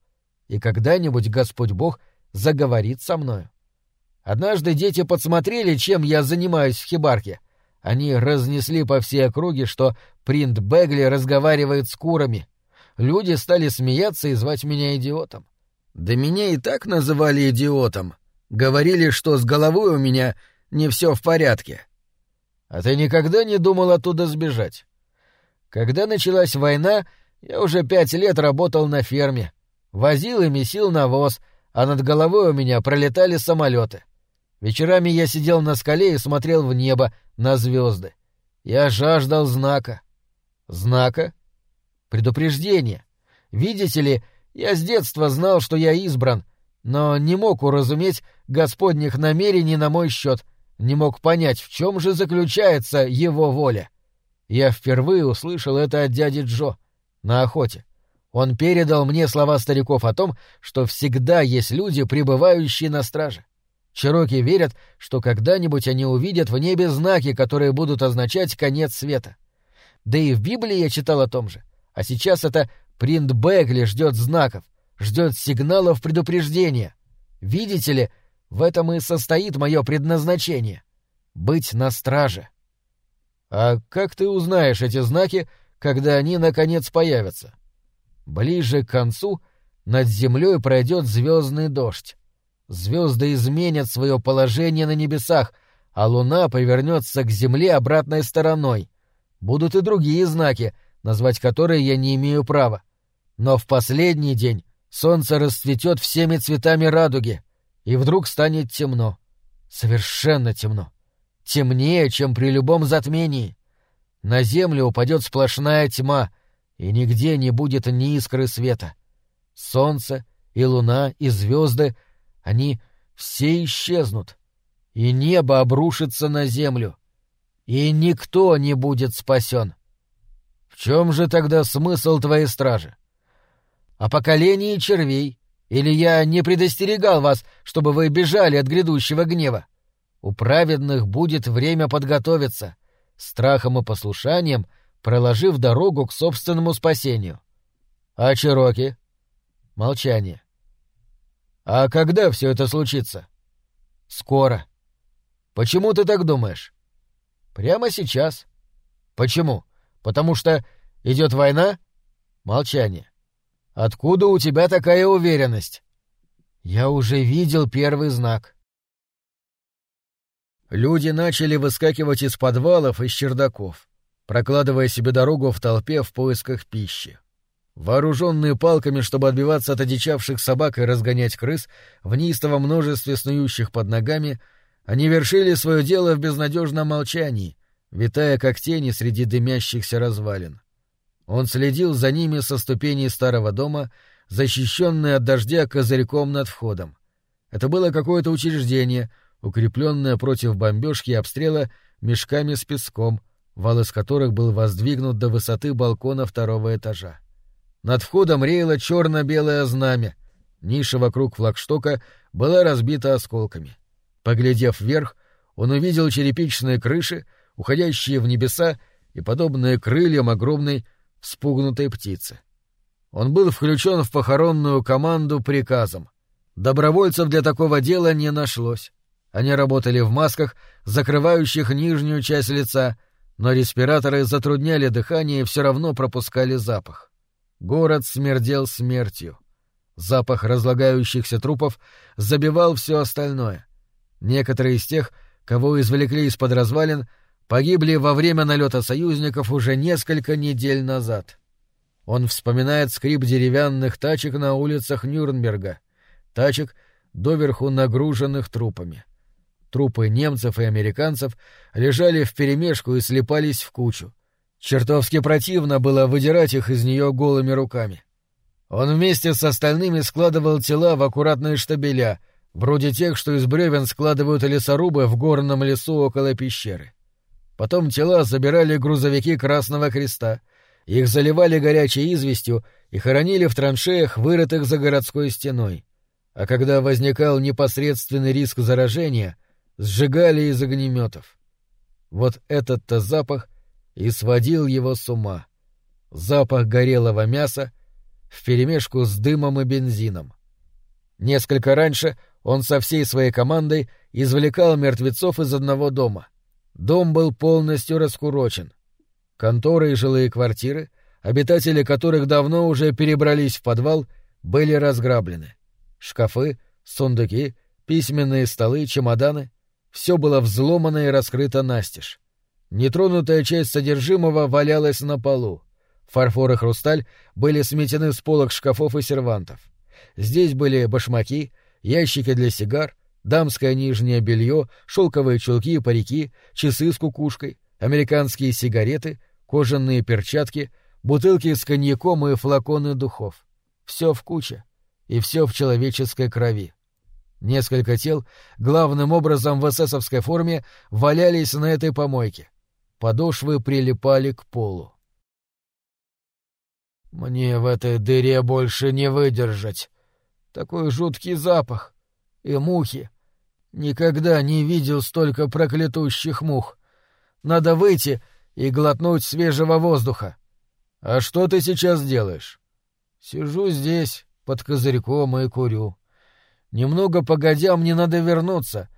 Speaker 1: И когда-нибудь Господь Бог заговорит со мною. Однажды дети подсмотрели, чем я занимаюсь в хибарке — они разнесли по всей округе, что принт Бегли разговаривает с курами. Люди стали смеяться и звать меня идиотом. Да меня и так называли идиотом. Говорили, что с головой у меня не все в порядке. А ты никогда не думал оттуда сбежать? Когда началась война, я уже пять лет работал на ферме. Возил и месил навоз, а над головой у меня пролетали самолеты. Вечерами я сидел на скале и смотрел в небо, на звезды. Я жаждал знака. Знака? Предупреждение. Видите ли, я с детства знал, что я избран, но не мог уразуметь господних намерений на мой счет, не мог понять, в чем же заключается его воля. Я впервые услышал это от дяди Джо на охоте. Он передал мне слова стариков о том, что всегда есть люди, пребывающие на страже. Чероки верят, что когда-нибудь они увидят в небе знаки, которые будут означать конец света. Да и в Библии я читал о том же. А сейчас это принт Бегли ждет знаков, ждет сигналов предупреждения. Видите ли, в этом и состоит мое предназначение — быть на страже. А как ты узнаешь эти знаки, когда они, наконец, появятся? Ближе к концу над землей пройдет звездный дождь. Звезды изменят свое положение на небесах, а луна повернется к земле обратной стороной. Будут и другие знаки, назвать которые я не имею права. Но в последний день солнце расцветет всеми цветами радуги, и вдруг станет темно. Совершенно темно. Темнее, чем при любом затмении. На землю упадет сплошная тьма, и нигде не будет ни искры света. Солнце и луна и звезды, они все исчезнут, и небо обрушится на землю, и никто не будет спасен. В чем же тогда смысл твоей стражи? О поколении червей, или я не предостерегал вас, чтобы вы бежали от грядущего гнева? У праведных будет время подготовиться, страхом и послушанием проложив дорогу к собственному спасению. А Чироки? Молчание. А когда все это случится? Скоро. Почему ты так думаешь? Прямо сейчас. Почему? Потому что идет война? Молчание. Откуда у тебя такая уверенность? Я уже видел первый знак. Люди начали выскакивать из подвалов и чердаков, прокладывая себе дорогу в толпе в поисках пищи. Вооруженные палками, чтобы отбиваться от одичавших собак и разгонять крыс, в неистовом множестве снующих под ногами, они вершили свое дело в безнадежном молчании, витая как тени среди дымящихся развалин. Он следил за ними со ступеней старого дома, защищенный от дождя козырьком над входом. Это было какое-то учреждение, укрепленное против бомбежки и обстрела мешками с песком, вал из которых был воздвигнут до высоты балкона второго этажа. Над входом реяло черно-белое знамя. Ниша вокруг флагштока была разбита осколками. Поглядев вверх, он увидел черепичные крыши, уходящие в небеса и подобные крыльям огромной вспугнутой птицы. Он был включен в похоронную команду приказом. Добровольцев для такого дела не нашлось. Они работали в масках, закрывающих нижнюю часть лица, но респираторы затрудняли дыхание и все равно пропускали запах. Город смердел смертью. Запах разлагающихся трупов забивал все остальное. Некоторые из тех, кого извлекли из-под развалин, погибли во время налета союзников уже несколько недель назад. Он вспоминает скрип деревянных тачек на улицах Нюрнберга, тачек, доверху нагруженных трупами. Трупы немцев и американцев лежали вперемешку и слепались в кучу. Чертовски противно было выдирать их из нее голыми руками. Он вместе с остальными складывал тела в аккуратные штабеля, вроде тех, что из бревен складывают лесорубы в горном лесу около пещеры. Потом тела забирали грузовики Красного Креста, их заливали горячей известью и хоронили в траншеях, вырытых за городской стеной. А когда возникал непосредственный риск заражения, сжигали из огнеметов. Вот этот-то запах и сводил его с ума. Запах горелого мяса вперемешку с дымом и бензином. Несколько раньше он со всей своей командой извлекал мертвецов из одного дома. Дом был полностью раскурочен. Конторы и жилые квартиры, обитатели которых давно уже перебрались в подвал, были разграблены. Шкафы, сундуки, письменные столы, чемоданы — все было взломано и раскрыто настежь. Нетронутая часть содержимого валялась на полу. Фарфор и хрусталь были сметены с полок шкафов и сервантов. Здесь были башмаки, ящики для сигар, дамское нижнее белье, шелковые чулки и парики, часы с кукушкой, американские сигареты, кожаные перчатки, бутылки с коньяком и флаконы духов. Все в куче. И все в человеческой крови. Несколько тел, главным образом в эсэсовской форме, валялись на этой помойке подошвы прилипали к полу. «Мне в этой дыре больше не выдержать. Такой жуткий запах. И мухи. Никогда не видел столько проклятущих мух. Надо выйти и глотнуть свежего воздуха. А что ты сейчас делаешь?» «Сижу здесь, под козырьком и курю. Немного погодя, мне надо вернуться.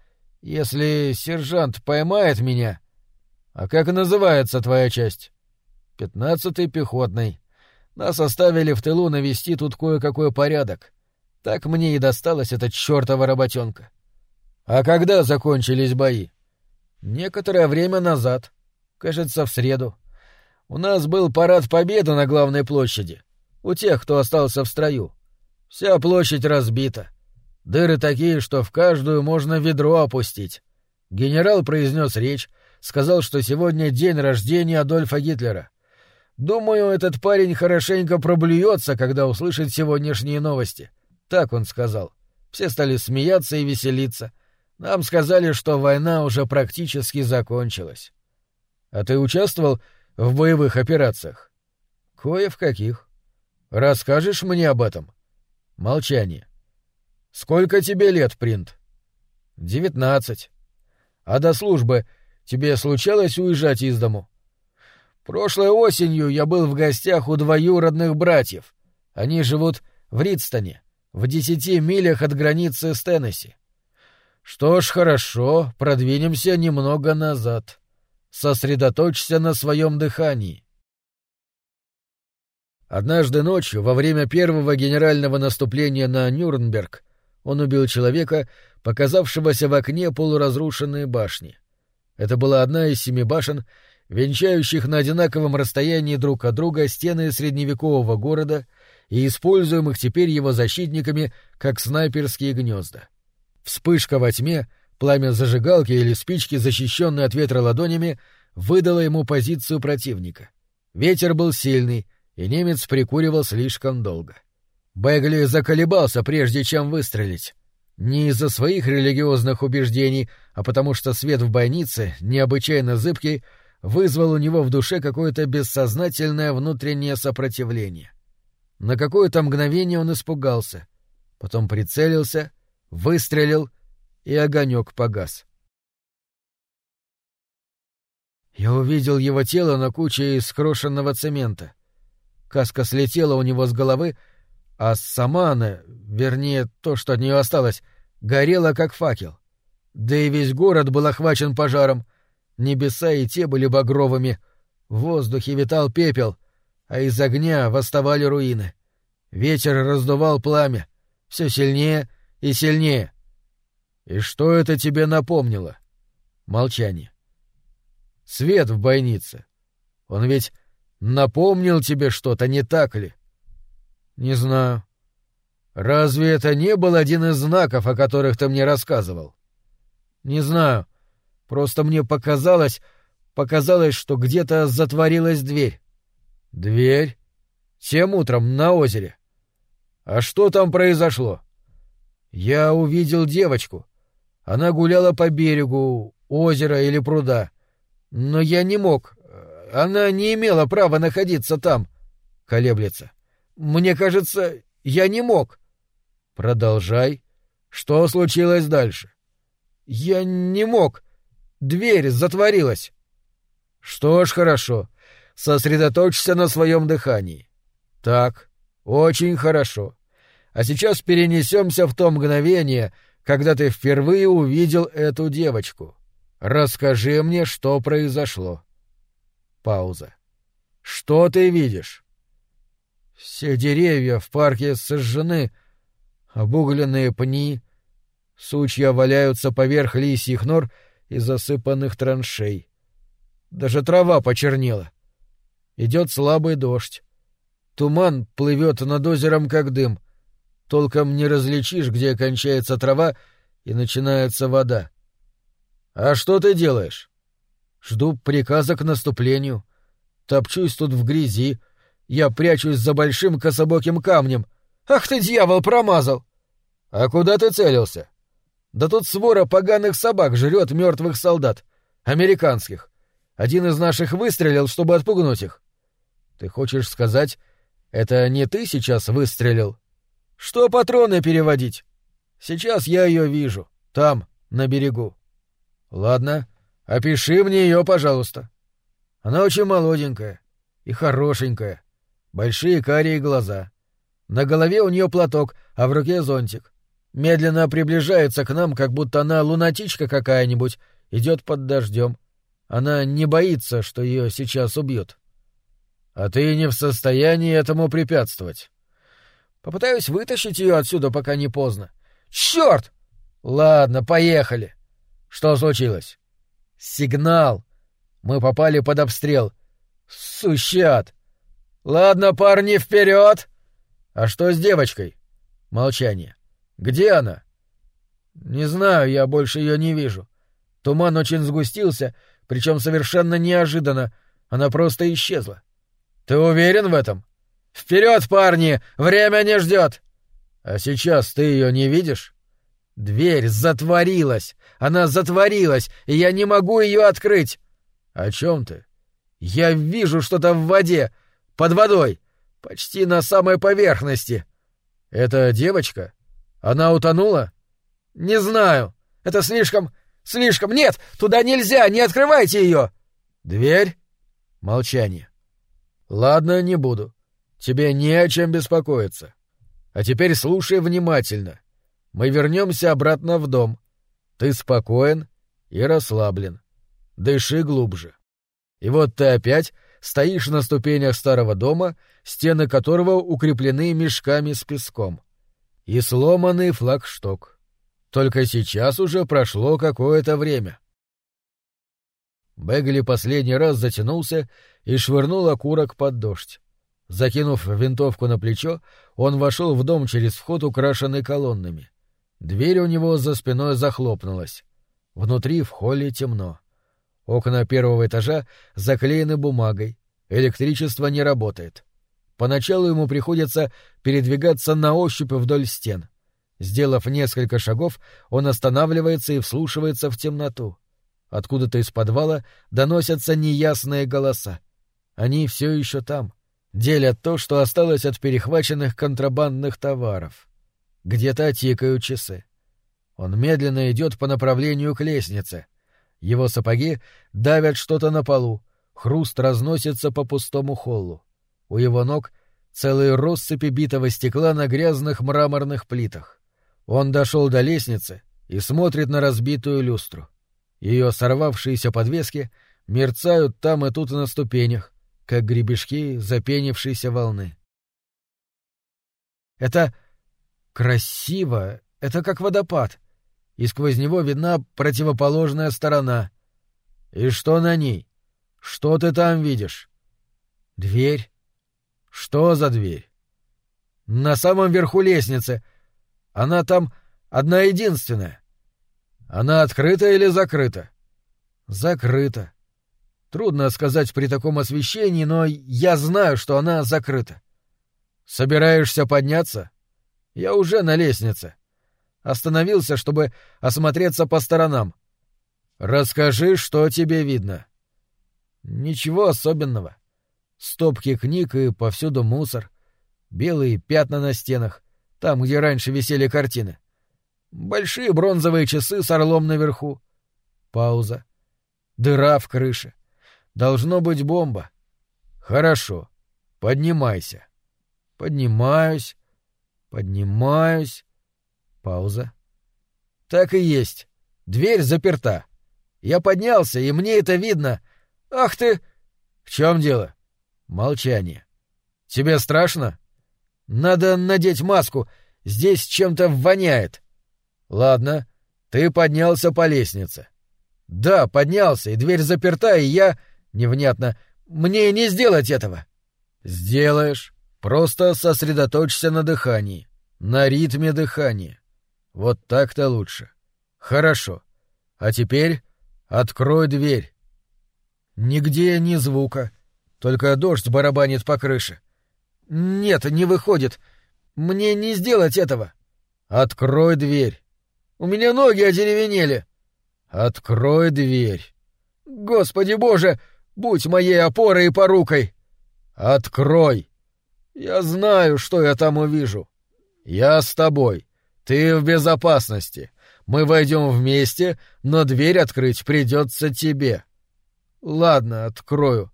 Speaker 1: Если сержант поймает меня, «А как называется твоя часть?» «Пятнадцатый пехотный. Нас оставили в тылу навести тут кое-какой порядок. Так мне и досталась эта чертова работенка». «А когда закончились бои?» «Некоторое время назад. Кажется, в среду. У нас был парад победы на главной площади. У тех, кто остался в строю. Вся площадь разбита. Дыры такие, что в каждую можно ведро опустить. Генерал произнес речь, сказал, что сегодня день рождения Адольфа Гитлера. Думаю, этот парень хорошенько проблюется, когда услышит сегодняшние новости. Так он сказал. Все стали смеяться и веселиться. Нам сказали, что война уже практически закончилась. А ты участвовал в боевых операциях? Кое в каких. Расскажешь мне об этом? Молчание. Сколько тебе лет, Принт? Девятнадцать. А до службы тебе случалось уезжать из дому? Прошлой осенью я был в гостях у двоюродных братьев. Они живут в Ридстоне, в десяти милях от границы с Теннесси. Что ж, хорошо, продвинемся немного назад. Сосредоточься на своем дыхании. Однажды ночью, во время первого генерального наступления на Нюрнберг, он убил человека, показавшегося в окне полуразрушенной башни. Это была одна из семи башен, венчающих на одинаковом расстоянии друг от друга стены средневекового города и используемых теперь его защитниками как снайперские гнезда. Вспышка во тьме — Пламя зажигалки или спички, защищенные от ветра ладонями, выдало ему позицию противника. Ветер был сильный, и немец прикуривал слишком долго. Бегли заколебался, прежде чем выстрелить. Не из-за своих религиозных убеждений, а потому что свет в бойнице, необычайно зыбкий, вызвал у него в душе какое-то бессознательное внутреннее сопротивление. На какое-то мгновение он испугался, потом прицелился, выстрелил и огонек погас. Я увидел его тело на куче из скрошенного цемента. Каска слетела у него с головы, а сама она, вернее, то, что от нее осталось, горела как факел. Да и весь город был охвачен пожаром. Небеса и те были багровыми. В воздухе витал пепел, а из огня восставали руины. Ветер раздувал пламя. Все сильнее и сильнее. И что это тебе напомнило? Молчание. Свет в бойнице. Он ведь напомнил тебе что-то, не так ли? Не знаю. Разве это не был один из знаков, о которых ты мне рассказывал? Не знаю. Просто мне показалось, показалось, что где-то затворилась дверь. Дверь? Тем утром на озере. А что там произошло? Я увидел девочку. Она гуляла по берегу озера или пруда. Но я не мог. Она не имела права находиться там. Колеблется. Мне кажется, я не мог. Продолжай. Что случилось дальше? Я не мог. Дверь затворилась. Что ж, хорошо. Сосредоточься на своем дыхании. Так, очень хорошо. А сейчас перенесемся в то мгновение, когда ты впервые увидел эту девочку. Расскажи мне, что произошло. Пауза. Что ты видишь? Все деревья в парке сожжены, обугленные пни, сучья валяются поверх лисьих нор и засыпанных траншей. Даже трава почернела. Идет слабый дождь. Туман плывет над озером, как дым. Толком не различишь, где кончается трава и начинается вода. А что ты делаешь? Жду приказа к наступлению. Топчусь тут в грязи. Я прячусь за большим кособоким камнем. Ах ты, дьявол, промазал! А куда ты целился? Да тут свора поганых собак жрет мертвых солдат. Американских. Один из наших выстрелил, чтобы отпугнуть их. Ты хочешь сказать, это не ты сейчас выстрелил? Что патроны переводить? Сейчас я ее вижу. Там, на берегу. Ладно, опиши мне ее, пожалуйста. Она очень молоденькая и хорошенькая. Большие карие глаза. На голове у нее платок, а в руке зонтик. Медленно приближается к нам, как будто она лунатичка какая-нибудь, идет под дождем. Она не боится, что ее сейчас убьют. А ты не в состоянии этому препятствовать. Попытаюсь вытащить ее отсюда, пока не поздно. Черт! Ладно, поехали. Что случилось? Сигнал. Мы попали под обстрел. Сущий ад. Ладно, парни, вперед! А что с девочкой? Молчание. Где она? Не знаю, я больше ее не вижу. Туман очень сгустился, причем совершенно неожиданно. Она просто исчезла. Ты уверен в этом? Вперед, парни! Время не ждет! А сейчас ты ее не видишь? Дверь затворилась. Она затворилась, и я не могу ее открыть. О чем ты? Я вижу что-то в воде, под водой, почти на самой поверхности. Это девочка? Она утонула? Не знаю. Это слишком... Слишком... Нет, туда нельзя, не открывайте ее. Дверь? Молчание. Ладно, не буду. Тебе не о чем беспокоиться. А теперь слушай внимательно. Мы вернемся обратно в дом. Ты спокоен и расслаблен. Дыши глубже. И вот ты опять стоишь на ступенях старого дома, стены которого укреплены мешками с песком. И сломанный флагшток. Только сейчас уже прошло какое-то время. Бегли последний раз затянулся и швырнул окурок под дождь. Закинув винтовку на плечо, он вошел в дом через вход, украшенный колоннами. Дверь у него за спиной захлопнулась. Внутри в холле темно. Окна первого этажа заклеены бумагой. Электричество не работает. Поначалу ему приходится передвигаться на ощупь вдоль стен. Сделав несколько шагов, он останавливается и вслушивается в темноту. Откуда-то из подвала доносятся неясные голоса. Они все еще там, делят то, что осталось от перехваченных контрабандных товаров. Где-то тикают часы. Он медленно идет по направлению к лестнице. Его сапоги давят что-то на полу, хруст разносится по пустому холлу. У его ног целые россыпи битого стекла на грязных мраморных плитах. Он дошел до лестницы и смотрит на разбитую люстру. Ее сорвавшиеся подвески мерцают там и тут на ступенях, как гребешки запенившейся волны. Это красиво, это как водопад, и сквозь него видна противоположная сторона. И что на ней? Что ты там видишь? Дверь. Что за дверь? На самом верху лестницы. Она там одна единственная. Она открыта или закрыта? Закрыта. Трудно сказать при таком освещении, но я знаю, что она закрыта. Собираешься подняться? Я уже на лестнице. Остановился, чтобы осмотреться по сторонам. Расскажи, что тебе видно. Ничего особенного. Стопки книг и повсюду мусор. Белые пятна на стенах, там, где раньше висели картины. Большие бронзовые часы с орлом наверху. Пауза. Дыра в крыше. Должно быть бомба. Хорошо. Поднимайся. Поднимаюсь. Поднимаюсь. Пауза. Так и есть. Дверь заперта. Я поднялся, и мне это видно. Ах ты! В чем дело? Молчание. Тебе страшно? Надо надеть маску. Здесь чем-то воняет. Ладно, ты поднялся по лестнице. Да, поднялся, и дверь заперта, и я... Невнятно. Мне не сделать этого. Сделаешь. Просто сосредоточься на дыхании. На ритме дыхания. Вот так-то лучше. Хорошо. А теперь открой дверь. Нигде ни звука. Только дождь барабанит по крыше. Нет, не выходит. Мне не сделать этого. Открой дверь. У меня ноги одеревенели. Открой дверь. Господи боже, будь моей опорой и порукой. Открой. Я знаю, что я там увижу. Я с тобой. Ты в безопасности. Мы войдем вместе, но дверь открыть придется тебе. Ладно, открою.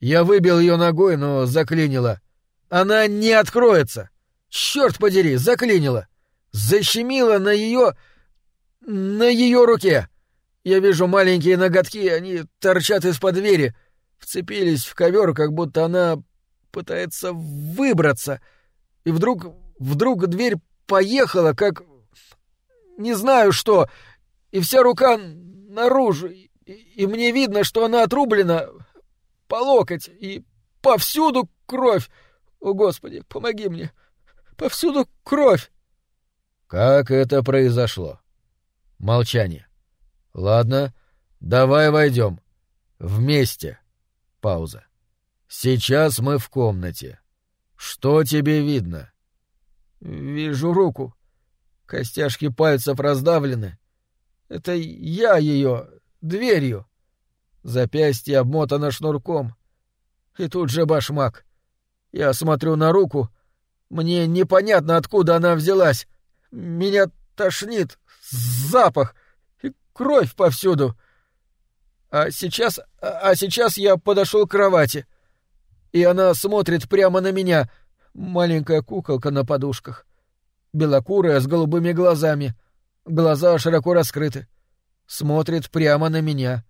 Speaker 1: Я выбил ее ногой, но заклинило. Она не откроется. Черт подери, заклинило защемило на ее... на ее руке. Я вижу маленькие ноготки, они торчат из-под двери, вцепились в ковер, как будто она пытается выбраться. И вдруг... вдруг дверь поехала, как... не знаю что, и вся рука наружу, и, и мне видно, что она отрублена по локоть, и повсюду кровь. О, Господи, помоги мне. Повсюду кровь. Как это произошло? Молчание. Ладно, давай войдем. Вместе. Пауза. Сейчас мы в комнате. Что тебе видно? Вижу руку. Костяшки пальцев раздавлены. Это я ее дверью. Запястье обмотано шнурком. И тут же башмак. Я смотрю на руку. Мне непонятно, откуда она взялась. Меня тошнит. Запах. Кровь повсюду. А сейчас... А сейчас я подошел к кровати. И она смотрит прямо на меня. Маленькая куколка на подушках. Белокурая, с голубыми глазами. Глаза широко раскрыты. Смотрит прямо на меня.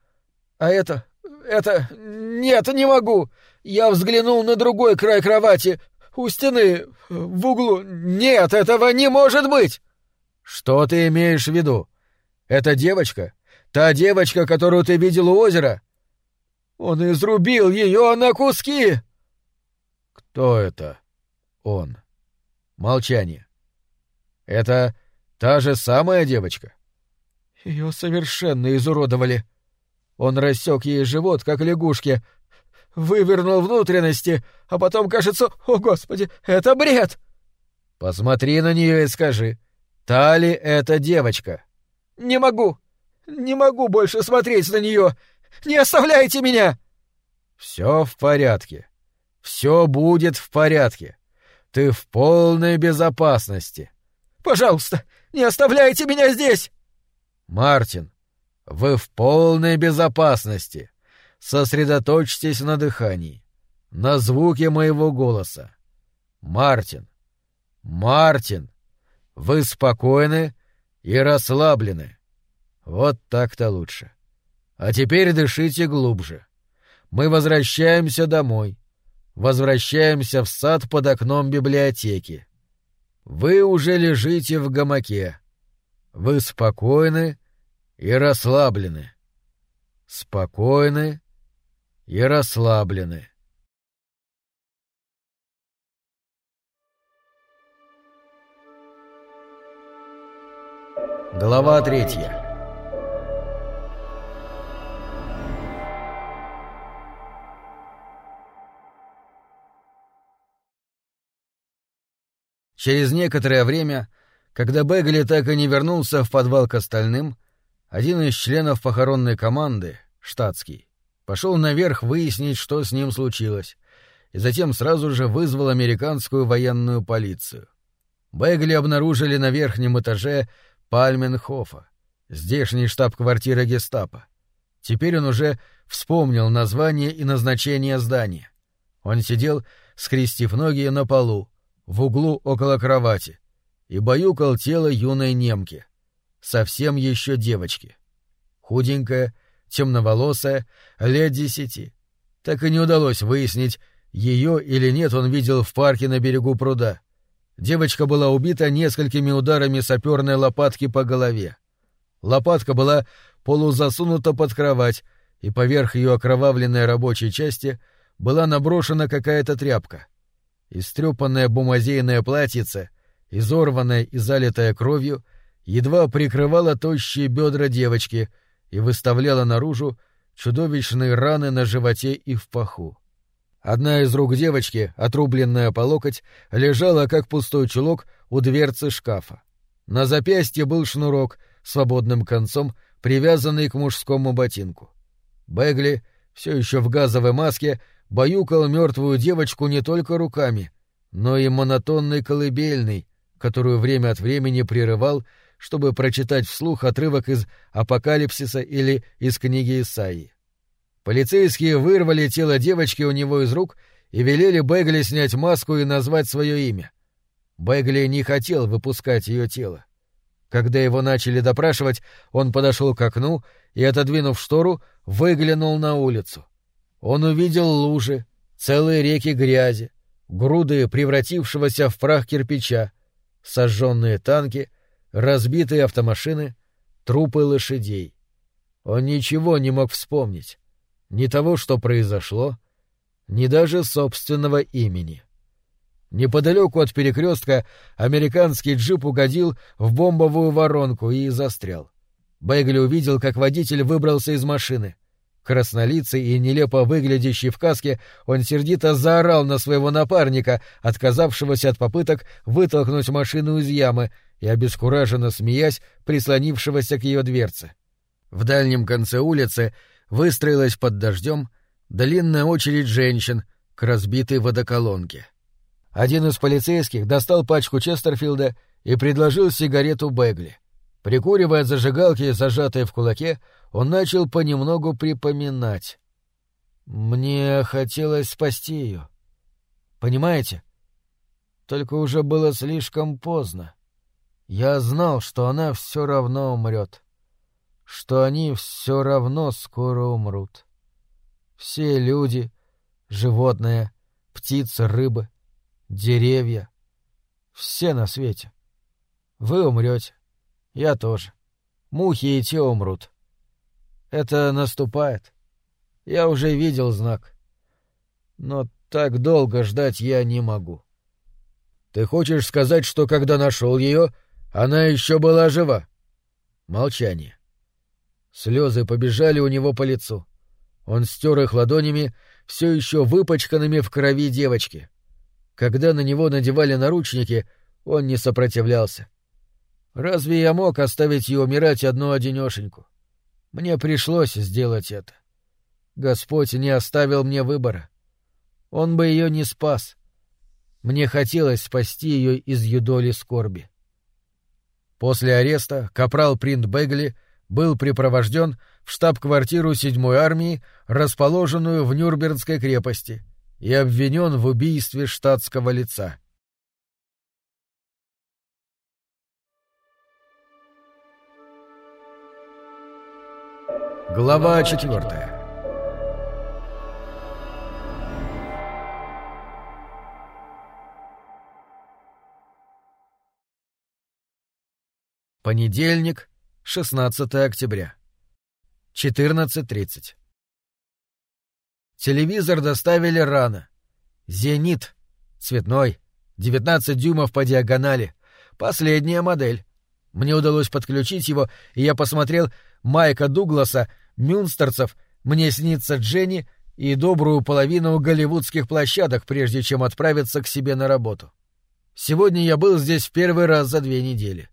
Speaker 1: А это... это... Нет, не могу! Я взглянул на другой край кровати. У стены. В углу. Нет, этого не может быть! Что ты имеешь в виду? Это девочка? Та девочка, которую ты видел у озера? Он изрубил ее на куски! Кто это? Он. Молчание. Это та же самая девочка? Ее совершенно изуродовали. Он рассек ей живот, как лягушке, вывернул внутренности, а потом, кажется, о господи, это бред! Посмотри на нее и скажи, та ли эта девочка? Не могу, не могу больше смотреть на нее. Не оставляйте меня! Все в порядке. Все будет в порядке. Ты в полной безопасности. Пожалуйста, не оставляйте меня здесь! Мартин, вы в полной безопасности. Сосредоточьтесь на дыхании, на звуке моего голоса. Мартин, Мартин, вы спокойны и расслаблены. Вот так-то лучше. А теперь дышите глубже. Мы возвращаемся домой. Возвращаемся в сад под окном библиотеки. Вы уже лежите в гамаке. Вы спокойны и расслаблены. Спокойны и расслаблены. Глава третья. Через некоторое время, когда Бегли так и не вернулся в подвал к остальным, один из членов похоронной команды, штатский, пошел наверх выяснить, что с ним случилось, и затем сразу же вызвал американскую военную полицию. Бегли обнаружили на верхнем этаже Пальменхофа, здешний штаб-квартира гестапо. Теперь он уже вспомнил название и назначение здания. Он сидел, скрестив ноги на полу, в углу около кровати и баюкал тело юной немки, совсем еще девочки. Худенькая, темноволосая, лет десяти. Так и не удалось выяснить, ее или нет он видел в парке на берегу пруда. Девочка была убита несколькими ударами саперной лопатки по голове. Лопатка была полузасунута под кровать, и поверх ее окровавленной рабочей части была наброшена какая-то тряпка — Истрепанное бумазейное платьице, изорванное и залитое кровью, едва прикрывало тощие бедра девочки и выставляло наружу чудовищные раны на животе и в паху. Одна из рук девочки, отрубленная по локоть, лежала, как пустой чулок, у дверцы шкафа. На запястье был шнурок, свободным концом, привязанный к мужскому ботинку. Бегли, все еще в газовой маске, баюкал мертвую девочку не только руками, но и монотонной колыбельной, которую время от времени прерывал, чтобы прочитать вслух отрывок из «Апокалипсиса» или из книги Исаии. Полицейские вырвали тело девочки у него из рук и велели Бегли снять маску и назвать свое имя. Бегли не хотел выпускать ее тело. Когда его начали допрашивать, он подошел к окну и, отодвинув штору, выглянул на улицу. Он увидел лужи, целые реки грязи, груды превратившегося в прах кирпича, сожженные танки, разбитые автомашины, трупы лошадей. Он ничего не мог вспомнить. Ни того, что произошло, ни даже собственного имени. Неподалеку от перекрестка американский джип угодил в бомбовую воронку и застрял. Бейгли увидел, как водитель выбрался из машины. Краснолицый и нелепо выглядящий в каске, он сердито заорал на своего напарника, отказавшегося от попыток вытолкнуть машину из ямы и, обескураженно смеясь, прислонившегося к ее дверце. В дальнем конце улицы выстроилась под дождем длинная очередь женщин к разбитой водоколонке. Один из полицейских достал пачку Честерфилда и предложил сигарету Бегли. Прикуривая зажигалки, зажатые в кулаке, он начал понемногу припоминать. «Мне хотелось спасти ее. Понимаете? Только уже было слишком поздно. Я знал, что она все равно умрет. Что они все равно скоро умрут. Все люди, животные, птицы, рыбы, деревья. Все на свете. Вы умрете. Я тоже. Мухи и те умрут. Это наступает. Я уже видел знак. Но так долго ждать я не могу. Ты хочешь сказать, что когда нашел ее, она еще была жива? Молчание. Слезы побежали у него по лицу. Он стер их ладонями, все еще выпачканными в крови девочки. Когда на него надевали наручники, он не сопротивлялся. Разве я мог оставить ее умирать одну-одинешеньку? Мне пришлось сделать это. Господь не оставил мне выбора. Он бы ее не спас. Мне хотелось спасти ее из юдоли скорби. После ареста капрал Принт Бегли был припровожден в штаб-квартиру 7-й армии, расположенную в Нюрнбергской крепости, и обвинен в убийстве штатского лица. Глава четвертая. Понедельник, 16 октября. 14.30. Телевизор доставили рано. «Зенит». Цветной. 19 дюймов по диагонали. Последняя модель. Мне удалось подключить его, и я посмотрел Майка Дугласа, Мюнстерцев, «Мне снится Дженни» и добрую половину голливудских площадок, прежде чем отправиться к себе на работу. Сегодня я был здесь в первый раз за две недели.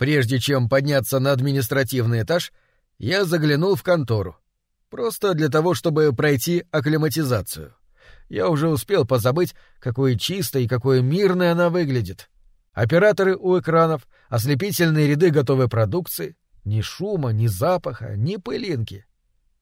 Speaker 1: Прежде чем подняться на административный этаж, я заглянул в контору. Просто для того, чтобы пройти акклиматизацию. Я уже успел позабыть, какой чистой и какой мирной она выглядит. Операторы у экранов, ослепительные ряды готовой продукции, ни шума, ни запаха, ни пылинки.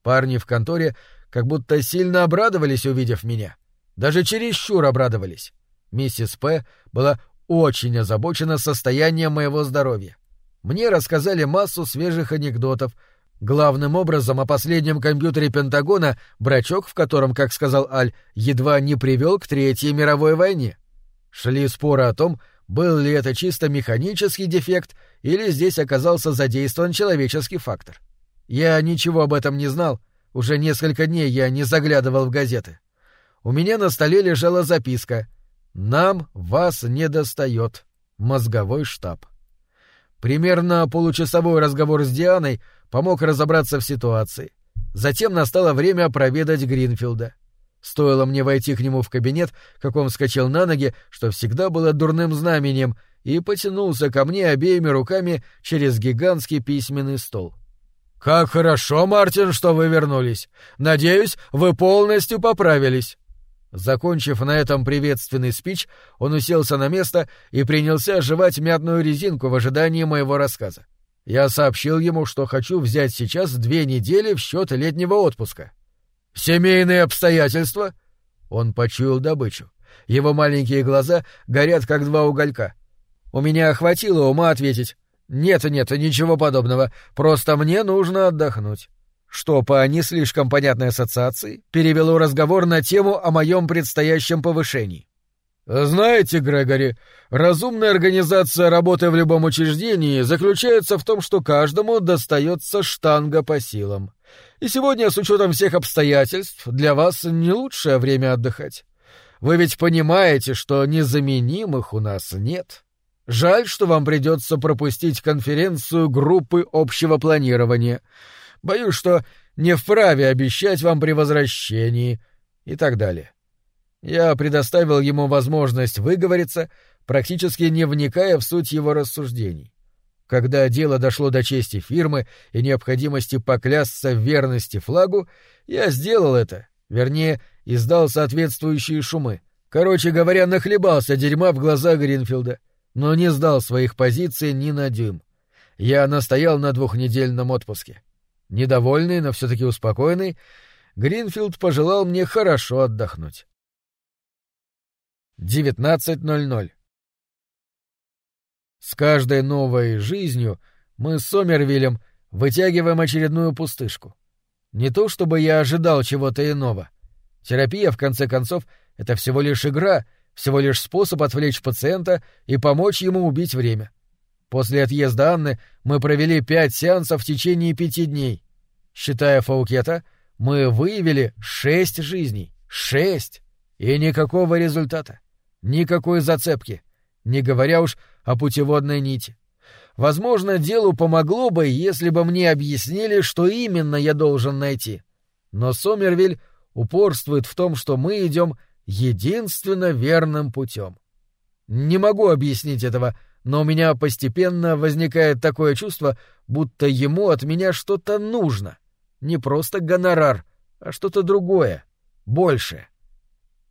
Speaker 1: Парни в конторе как будто сильно обрадовались, увидев меня. Даже чересчур обрадовались. Миссис П. была очень озабочена состоянием моего здоровья. Мне рассказали массу свежих анекдотов, главным образом о последнем компьютере Пентагона, брачок в котором, как сказал Аль, едва не привел к Третьей мировой войне. Шли споры о том, был ли это чисто механический дефект или здесь оказался задействован человеческий фактор. Я ничего об этом не знал, уже несколько дней я не заглядывал в газеты. У меня на столе лежала записка «Нам вас не достает. Мозговой штаб». Примерно получасовой разговор с Дианой помог разобраться в ситуации. Затем настало время проведать Гринфилда. Стоило мне войти к нему в кабинет, как он вскочил на ноги, что всегда было дурным знаменем, и потянулся ко мне обеими руками через гигантский письменный стол. «Как хорошо, Мартин, что вы вернулись! Надеюсь, вы полностью поправились!» Закончив на этом приветственный спич, он уселся на место и принялся жевать мятную резинку в ожидании моего рассказа. Я сообщил ему, что хочу взять сейчас две недели в счет летнего отпуска. «Семейные обстоятельства?» Он почуял добычу. Его маленькие глаза горят, как два уголька. У меня хватило ума ответить. «Нет-нет, ничего подобного. Просто мне нужно отдохнуть» что по не слишком понятной ассоциации перевело разговор на тему о моем предстоящем повышении. Знаете, Грегори, разумная организация работы в любом учреждении заключается в том, что каждому достается штанга по силам. И сегодня, с учетом всех обстоятельств, для вас не лучшее время отдыхать. Вы ведь понимаете, что незаменимых у нас нет. Жаль, что вам придется пропустить конференцию группы общего планирования. Боюсь, что не вправе обещать вам при возвращении и так далее. Я предоставил ему возможность выговориться, практически не вникая в суть его рассуждений. Когда дело дошло до чести фирмы и необходимости поклясться в верности флагу, я сделал это, вернее, издал соответствующие шумы. Короче говоря, нахлебался дерьма в глаза Гринфилда, но не сдал своих позиций ни на дюйм. Я настоял на двухнедельном отпуске. Недовольный, но все-таки успокоенный, Гринфилд пожелал мне хорошо отдохнуть. 19.00 С каждой новой жизнью мы с Сомервилем вытягиваем очередную пустышку. Не то чтобы я ожидал чего-то иного. Терапия, в конце концов, — это всего лишь игра, всего лишь способ отвлечь пациента и помочь ему убить время. После отъезда Анны мы провели пять сеансов в течение пяти дней. Считая Фаукета, мы выявили шесть жизней. Шесть! И никакого результата. Никакой зацепки, не говоря уж о путеводной нити. Возможно, делу помогло бы, если бы мне объяснили, что именно я должен найти. Но Сомервиль упорствует в том, что мы идем единственно верным путем. Не могу объяснить этого, но у меня постепенно возникает такое чувство, будто ему от меня что-то нужно. Не просто гонорар, а что-то другое, большее.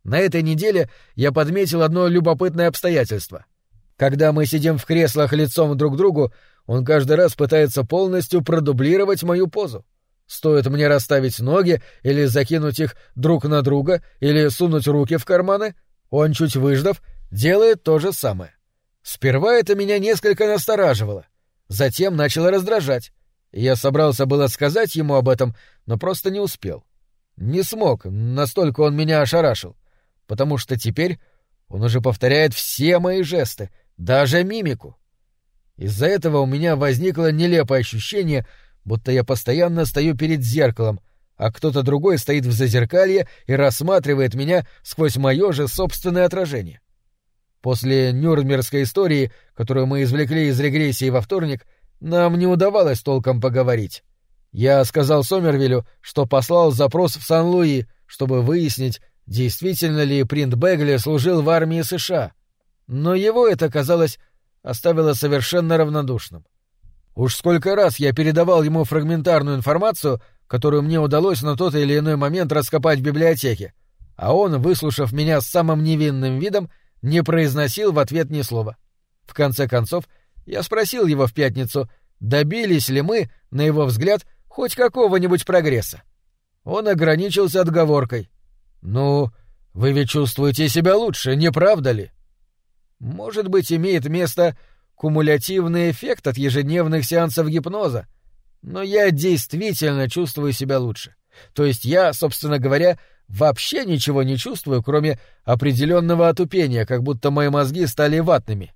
Speaker 1: На этой неделе я подметил одно любопытное обстоятельство. Когда мы сидим в креслах лицом друг к другу, он каждый раз пытается полностью продублировать мою позу. Стоит мне расставить ноги или закинуть их друг на друга или сунуть руки в карманы, он, чуть выждав, делает то же самое. Сперва это меня несколько настораживало, затем начало раздражать. Я собрался было сказать ему об этом, но просто не успел. Не смог, настолько он меня ошарашил потому что теперь он уже повторяет все мои жесты, даже мимику. Из-за этого у меня возникло нелепое ощущение, будто я постоянно стою перед зеркалом, а кто-то другой стоит в зазеркалье и рассматривает меня сквозь мое же собственное отражение. После Нюрнбергской истории, которую мы извлекли из регрессии во вторник, нам не удавалось толком поговорить. Я сказал Сомервилю, что послал запрос в Сан-Луи, чтобы выяснить, действительно ли Принт Бегли служил в армии США, но его это, казалось, оставило совершенно равнодушным. Уж сколько раз я передавал ему фрагментарную информацию, которую мне удалось на тот или иной момент раскопать в библиотеке, а он, выслушав меня с самым невинным видом, не произносил в ответ ни слова. В конце концов, я спросил его в пятницу, добились ли мы, на его взгляд, хоть какого-нибудь прогресса. Он ограничился отговоркой. «Ну, вы ведь чувствуете себя лучше, не правда ли?» «Может быть, имеет место кумулятивный эффект от ежедневных сеансов гипноза, но я действительно чувствую себя лучше. То есть я, собственно говоря, вообще ничего не чувствую, кроме определенного отупения, как будто мои мозги стали ватными.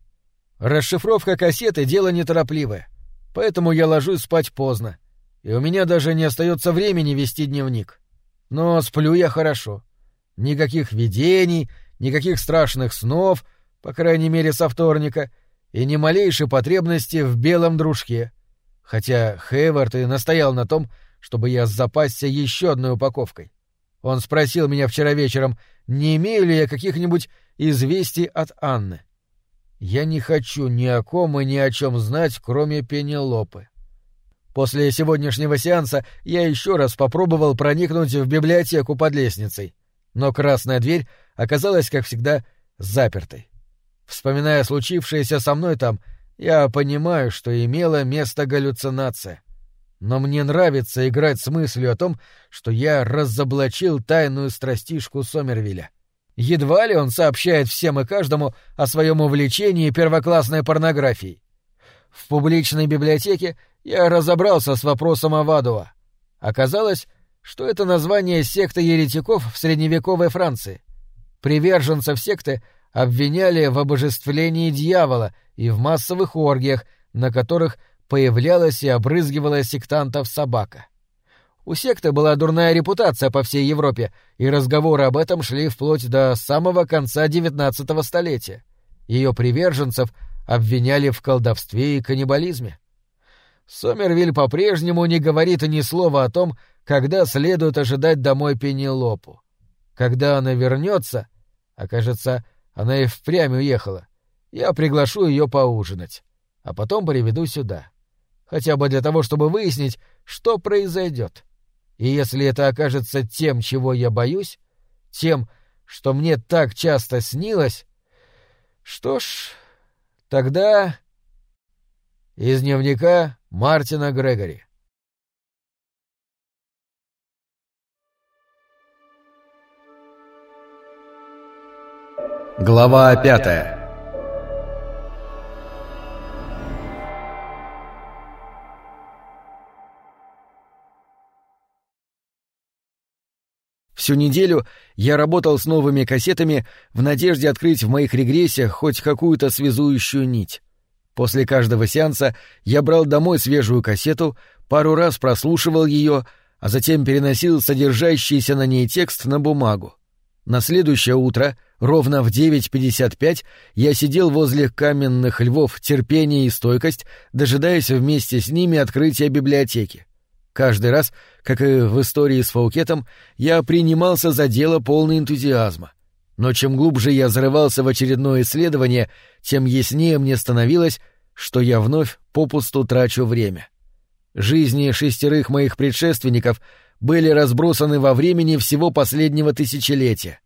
Speaker 1: Расшифровка кассеты — дело неторопливое, поэтому я ложусь спать поздно, и у меня даже не остается времени вести дневник. Но сплю я хорошо. Никаких видений, никаких страшных снов, по крайней мере, со вторника, и ни малейшей потребности в белом дружке. Хотя Хейвард и настоял на том, чтобы я запасся еще одной упаковкой. Он спросил меня вчера вечером, не имею ли я каких-нибудь известий от Анны. Я не хочу ни о ком и ни о чем знать, кроме Пенелопы. После сегодняшнего сеанса я еще раз попробовал проникнуть в библиотеку под лестницей но красная дверь оказалась, как всегда, запертой. Вспоминая случившееся со мной там, я понимаю, что имела место галлюцинация. Но мне нравится играть с мыслью о том, что я разоблачил тайную страстишку Сомервилля. Едва ли он сообщает всем и каждому о своем увлечении первоклассной порнографией. В публичной библиотеке я разобрался с вопросом о Вадуа. Оказалось, что это название секты еретиков в средневековой Франции. Приверженцев секты обвиняли в обожествлении дьявола и в массовых оргиях, на которых появлялась и обрызгивала сектантов собака. У секты была дурная репутация по всей Европе, и разговоры об этом шли вплоть до самого конца XIX столетия. Ее приверженцев обвиняли в колдовстве и каннибализме. Сомервиль по-прежнему не говорит ни слова о том, когда следует ожидать домой Пенелопу. Когда она вернется, а кажется, она и впрямь уехала, я приглашу ее поужинать, а потом приведу сюда. Хотя бы для того, чтобы выяснить, что произойдет. И если это окажется тем, чего я боюсь, тем, что мне так часто снилось, что ж, тогда... Из дневника Мартина Грегори.
Speaker 2: Глава пятая
Speaker 1: Всю неделю я работал с новыми кассетами в надежде открыть в моих регрессиях хоть какую-то связующую нить. После каждого сеанса я брал домой свежую кассету, пару раз прослушивал ее, а затем переносил содержащийся на ней текст на бумагу. На следующее утро, ровно в 9.55, я сидел возле каменных львов терпение и стойкость, дожидаясь вместе с ними открытия библиотеки. Каждый раз, как и в истории с Фаукетом, я принимался за дело полный энтузиазма. Но чем глубже я зарывался в очередное исследование, тем яснее мне становилось, что я вновь попусту трачу время. Жизни шестерых моих предшественников были разбросаны во времени всего последнего тысячелетия.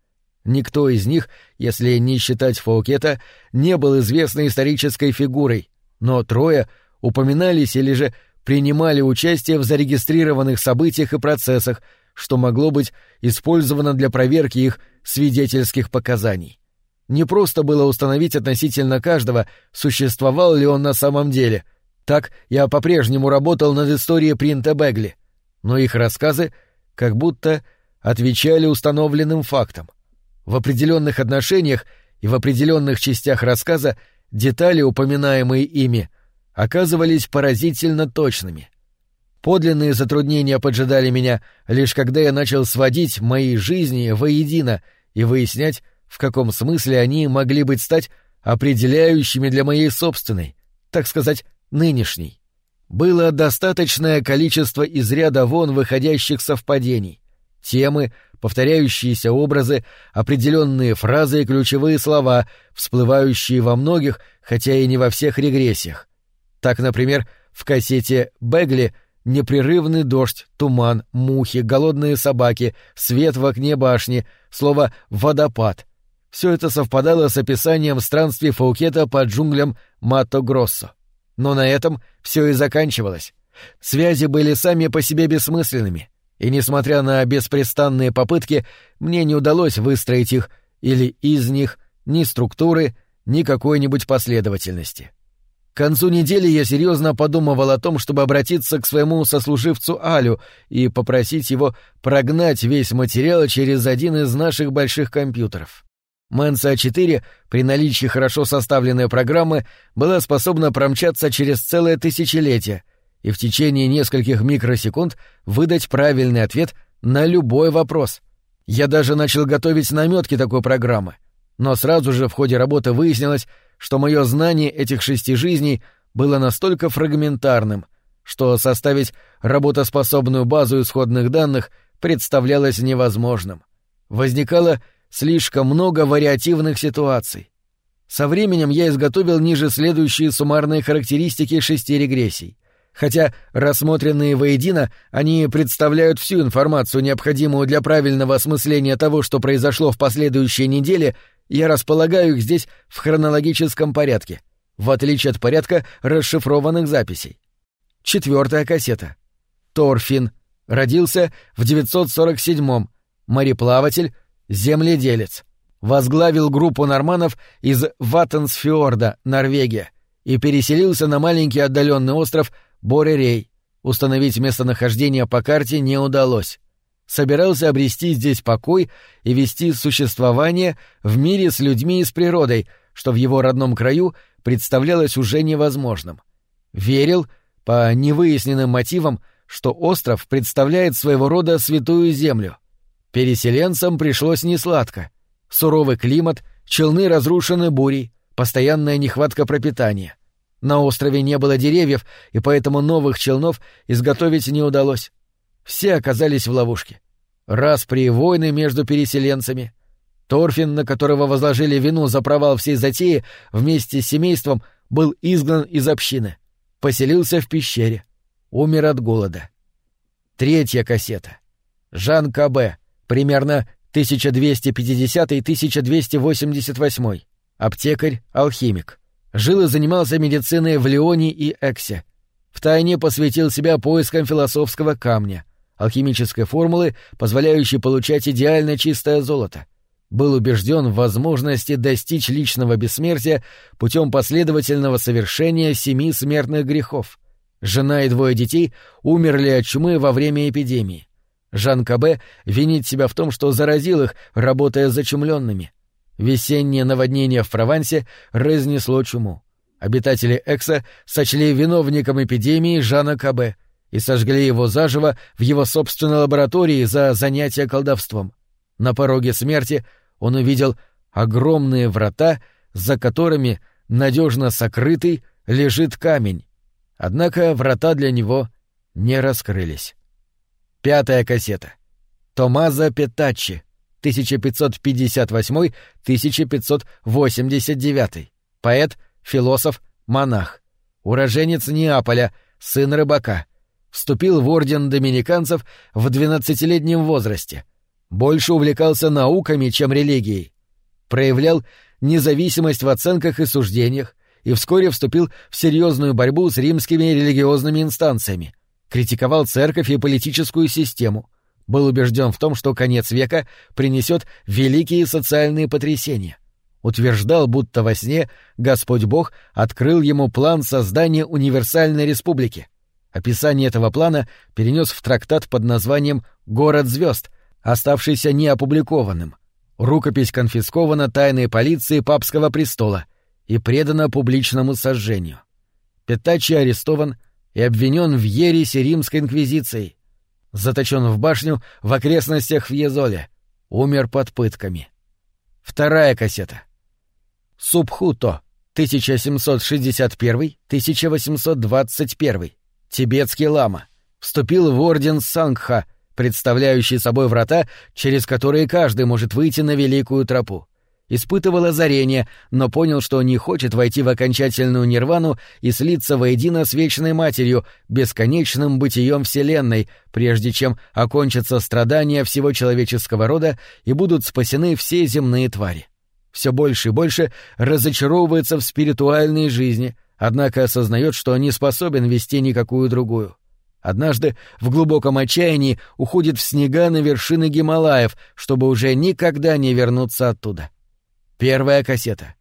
Speaker 1: Никто из них, если не считать Фаукета, не был известной исторической фигурой, но трое упоминались или же принимали участие в зарегистрированных событиях и процессах, что могло быть использовано для проверки их свидетельских показаний. Не просто было установить относительно каждого, существовал ли он на самом деле. Так я по-прежнему работал над историей Принта Бегли. Но их рассказы как будто отвечали установленным фактам. В определенных отношениях и в определенных частях рассказа детали, упоминаемые ими, оказывались поразительно точными. Подлинные затруднения поджидали меня, лишь когда я начал сводить мои жизни воедино и выяснять, в каком смысле они могли быть стать определяющими для моей собственной, так сказать, нынешней. Было достаточное количество из ряда вон выходящих совпадений. Темы, повторяющиеся образы, определенные фразы и ключевые слова, всплывающие во многих, хотя и не во всех регрессиях. Так, например, в кассете «Бегли» непрерывный дождь, туман, мухи, голодные собаки, свет в окне башни, слово «водопад». Все это совпадало с описанием странствий Фаукета по джунглям Матто-Гроссо. Но на этом все и заканчивалось. Связи были сами по себе бессмысленными, и, несмотря на беспрестанные попытки, мне не удалось выстроить их или из них ни структуры, ни какой-нибудь последовательности. К концу недели я серьезно подумывал о том, чтобы обратиться к своему сослуживцу Алю и попросить его прогнать весь материал через один из наших больших компьютеров. Мэнса 4 при наличии хорошо составленной программы была способна промчаться через целое тысячелетие и в течение нескольких микросекунд выдать правильный ответ на любой вопрос. Я даже начал готовить наметки такой программы, но сразу же в ходе работы выяснилось, что мое знание этих шести жизней было настолько фрагментарным, что составить работоспособную базу исходных данных представлялось невозможным. Возникало слишком много вариативных ситуаций. Со временем я изготовил ниже следующие суммарные характеристики шести регрессий. Хотя, рассмотренные воедино, они представляют всю информацию, необходимую для правильного осмысления того, что произошло в последующей неделе, я располагаю их здесь в хронологическом порядке, в отличие от порядка расшифрованных записей. Четвертая кассета. Торфин. Родился в 947-м. Мореплаватель, земледелец. Возглавил группу норманов из Ваттенсфьорда, Норвегия, и переселился на маленький отдаленный остров Боререй. Установить местонахождение по карте не удалось. Собирался обрести здесь покой и вести существование в мире с людьми и с природой, что в его родном краю представлялось уже невозможным. Верил, по невыясненным мотивам, что остров представляет своего рода святую землю. Переселенцам пришлось несладко. Суровый климат, челны разрушены бурей, постоянная нехватка пропитания. На острове не было деревьев, и поэтому новых челнов изготовить не удалось. Все оказались в ловушке. Распри и войны между переселенцами. Торфин, на которого возложили вину за провал всей затеи, вместе с семейством был изгнан из общины. Поселился в пещере. Умер от голода. Третья кассета. Жан Кабе, примерно 1250-1288. Аптекарь, алхимик. Жил и занимался медициной в Леоне и Эксе. Втайне посвятил себя поискам философского камня, алхимической формулы, позволяющей получать идеально чистое золото. Был убежден в возможности достичь личного бессмертия путем последовательного совершения семи смертных грехов. Жена и двое детей умерли от чумы во время эпидемии. Жан Кабе винит себя в том, что заразил их, работая зачумленными. Весеннее наводнение в Провансе разнесло чуму. Обитатели Экса сочли виновником эпидемии Жана Кабе и сожгли его заживо в его собственной лаборатории за занятие колдовством. На пороге смерти он увидел огромные врата, за которыми, надежно сокрытый, лежит камень. Однако врата для него не раскрылись. Пятая кассета. Томазо Петаччи, 1558-1589. Поэт, философ, монах. Уроженец Неаполя, сын рыбака. Вступил в орден доминиканцев в двенадцатилетнем возрасте. Больше увлекался науками, чем религией. Проявлял независимость в оценках и суждениях и вскоре вступил в серьезную борьбу с римскими религиозными инстанциями. Критиковал церковь и политическую систему — был убежден в том, что конец века принесет великие социальные потрясения. Утверждал, будто во сне Господь Бог открыл ему план создания универсальной республики. Описание этого плана перенес в трактат под названием «Город звезд», оставшийся неопубликованным. Рукопись конфискована тайной полиции папского престола и предана публичному сожжению. Петачи арестован и обвинен в ереси римской инквизицией заточен в башню в окрестностях Фьезоле, умер под пытками. Вторая кассета. Субхуто, 1761-1821, тибетский лама, вступил в орден Сангха, представляющий собой врата, через которые каждый может выйти на великую тропу. Испытывал озарение, но понял, что не хочет войти в окончательную нирвану и слиться воедино с Вечной Матерью, бесконечным бытием Вселенной, прежде чем окончатся страдания всего человеческого рода и будут спасены все земные твари. Все больше и больше разочаровывается в спиритуальной жизни, однако осознает, что не способен вести никакую другую. Однажды в глубоком отчаянии уходит в снега на вершины Гималаев, чтобы уже никогда не вернуться оттуда. — Первая кассета.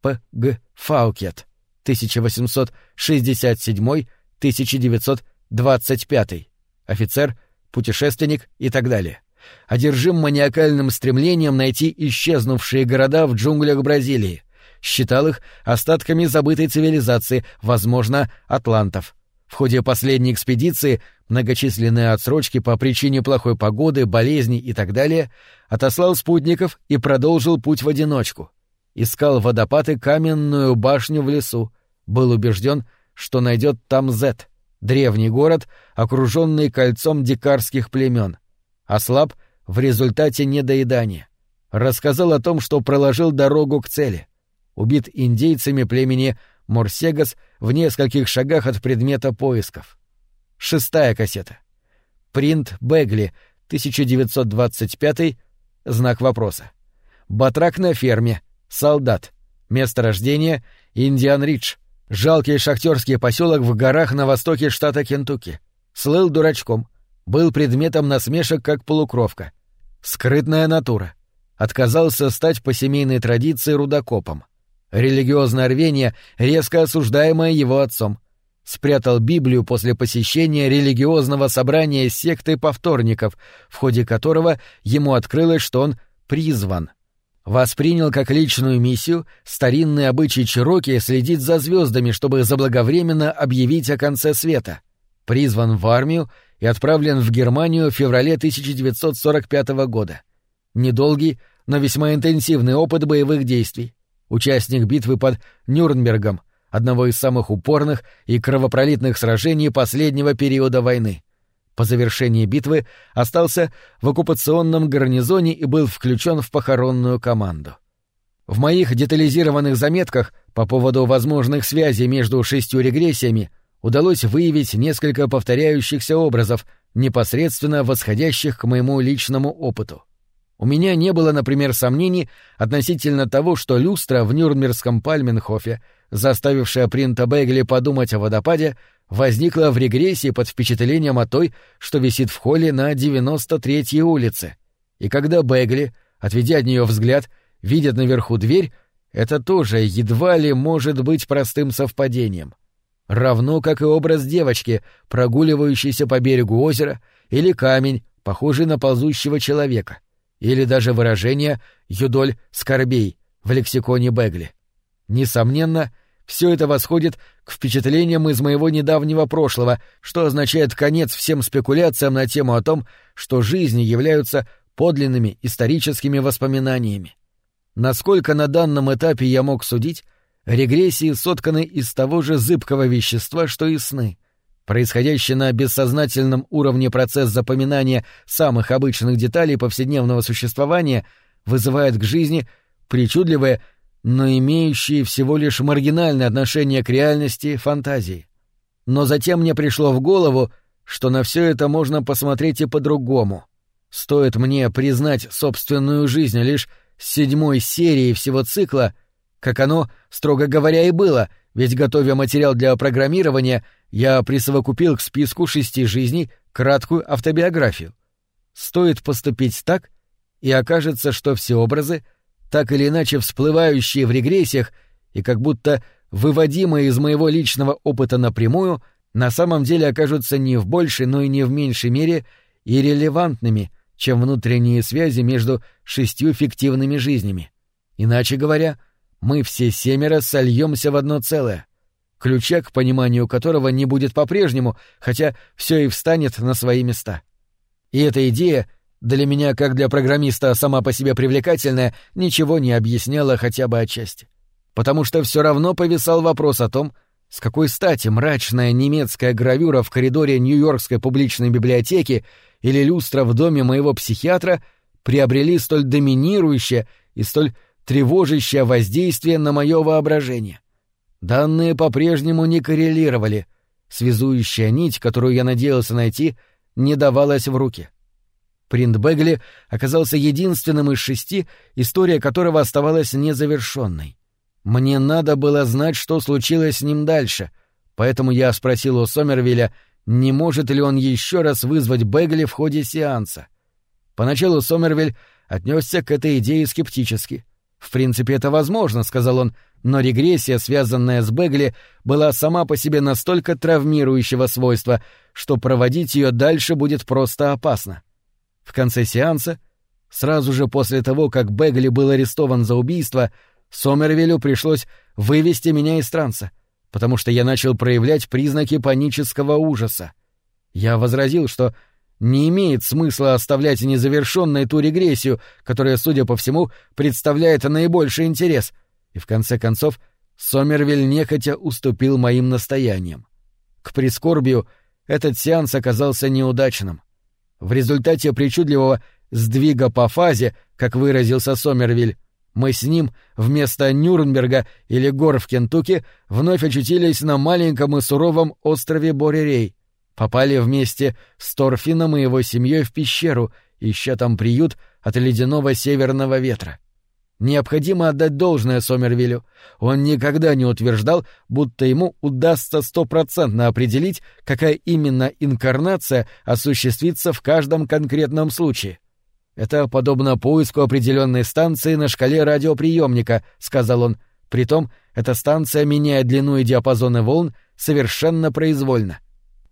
Speaker 1: П. Г. Фаукет. 1867-1925. Офицер, путешественник и так далее. Одержим маниакальным стремлением найти исчезнувшие города в джунглях Бразилии. Считал их остатками забытой цивилизации, возможно, атлантов. В ходе последней экспедиции многочисленные отсрочки по причине плохой погоды, болезней и так далее, отослал спутников и продолжил путь в одиночку. Искал водопад и каменную башню в лесу. Был убежден, что найдет там Зет, древний город, окруженный кольцом дикарских племен. Ослаб в результате недоедания. Рассказал о том, что проложил дорогу к цели. Убит индейцами племени Морсегас в нескольких шагах от предмета поисков. Шестая кассета. Принт Бегли, 1925 знак вопроса. Батрак на ферме, солдат. Место рождения — Индиан-Ридж, жалкий шахтерский поселок в горах на востоке штата Кентукки. Слыл дурачком, был предметом насмешек как полукровка. Скрытная натура. Отказался стать по семейной традиции рудокопом. Религиозное рвение, резко осуждаемое его отцом. спрятал Библию после посещения религиозного собрания секты повторников, в ходе которого ему открылось, что он призван. Воспринял как личную миссию старинный обычай Чироки следить за звездами, чтобы заблаговременно объявить о конце света. Призван в армию и отправлен в Германию в феврале 1945 года. Недолгий, но весьма интенсивный опыт боевых действий. Участник битвы под Нюрнбергом, одного из самых упорных и кровопролитных сражений последнего периода войны. По завершении битвы остался в оккупационном гарнизоне и был включен в похоронную команду. В моих детализированных заметках по поводу возможных связей между шестью регрессиями удалось выявить несколько повторяющихся образов, непосредственно восходящих к моему личному опыту. У меня не было, например, сомнений относительно того, что люстра в Нюрнбергском Пальменхофе, заставившая принта Бегли подумать о водопаде, возникла в регрессии под впечатлением о той, что висит в холле на 93-й улице. И когда Бегли, отведя от нее взгляд, видит наверху дверь, это тоже едва ли может быть простым совпадением. Равно как и образ девочки, прогуливающейся по берегу озера, или камень, похожий на ползущего человека — или даже выражение «юдоль скорбей» в лексиконе Бегли. Несомненно, все это восходит к впечатлениям из моего недавнего прошлого, что означает конец всем спекуляциям на тему о том, что жизни являются подлинными историческими воспоминаниями. Насколько на данном этапе я мог судить, регрессии сотканы из того же зыбкого вещества, что и сны — Происходящий на бессознательном уровне процесс запоминания самых обычных деталей повседневного существования вызывает к жизни причудливые, но имеющие всего лишь маргинальное отношение к реальности фантазии. Но затем мне пришло в голову, что на все это можно посмотреть и по-другому. Стоит мне признать собственную жизнь лишь седьмой серии всего цикла, как оно, строго говоря, и было, ведь, готовя материал для программирования, я присовокупил к списку шести жизней краткую автобиографию. Стоит поступить так, и окажется, что все образы, так или иначе всплывающие в регрессиях и как будто выводимые из моего личного опыта напрямую, на самом деле окажутся не в большей, но и не в меньшей мере иррелевантными, чем внутренние связи между шестью фиктивными жизнями. Иначе говоря, мы все семеро сольемся в одно целое ключа к пониманию которого не будет по-прежнему, хотя все и встанет на свои места. И эта идея, для меня как для программиста сама по себе привлекательная, ничего не объясняла хотя бы отчасти. Потому что все равно повисал вопрос о том, с какой стати мрачная немецкая гравюра в коридоре Нью-Йоркской публичной библиотеки или люстра в доме моего психиатра приобрели столь доминирующее и столь тревожащее воздействие на мое воображение. Данные по-прежнему не коррелировали. Связующая нить, которую я надеялся найти, не давалась в руки. Принт Бегли оказался единственным из шести, история которого оставалась незавершенной. Мне надо было знать, что случилось с ним дальше, поэтому я спросил у Сомервилля, не может ли он еще раз вызвать Бегли в ходе сеанса. Поначалу Сомервиль отнесся к этой идее скептически. «В принципе, это возможно», — сказал он, но регрессия, связанная с Бегли, была сама по себе настолько травмирующего свойства, что проводить ее дальше будет просто опасно. В конце сеанса, сразу же после того, как Бегли был арестован за убийство, Сомервилю пришлось вывести меня из транса, потому что я начал проявлять признаки панического ужаса. Я возразил, что не имеет смысла оставлять незавершенной ту регрессию, которая, судя по всему, представляет наибольший интерес — и в конце концов Сомервиль нехотя уступил моим настояниям. К прискорбию этот сеанс оказался неудачным. В результате причудливого «сдвига по фазе», как выразился Сомервиль, мы с ним вместо Нюрнберга или гор в Кентукки вновь очутились на маленьком и суровом острове Боререй, попали вместе с Торфином и его семьей в пещеру, ища там приют от ледяного северного ветра. Необходимо отдать должное Сомервилю. Он никогда не утверждал, будто ему удастся стопроцентно определить, какая именно инкарнация осуществится в каждом конкретном случае. «Это подобно поиску определенной станции на шкале радиоприемника», — сказал он. «Притом, эта станция меняет длину и диапазоны волн совершенно произвольно.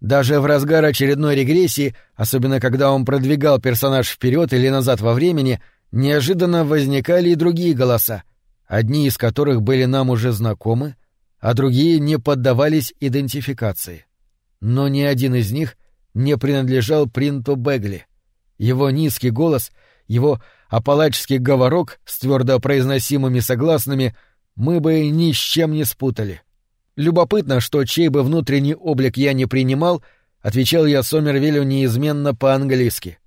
Speaker 1: Даже в разгар очередной регрессии, особенно когда он продвигал персонаж вперед или назад во времени, неожиданно возникали и другие голоса, одни из которых были нам уже знакомы, а другие не поддавались идентификации. Но ни один из них не принадлежал Принту Бегли. Его низкий голос, его апалачский говорок с твердо произносимыми согласными мы бы ни с чем не спутали. Любопытно, что чей бы внутренний облик я не принимал, отвечал я Сомервилю неизменно по-английски.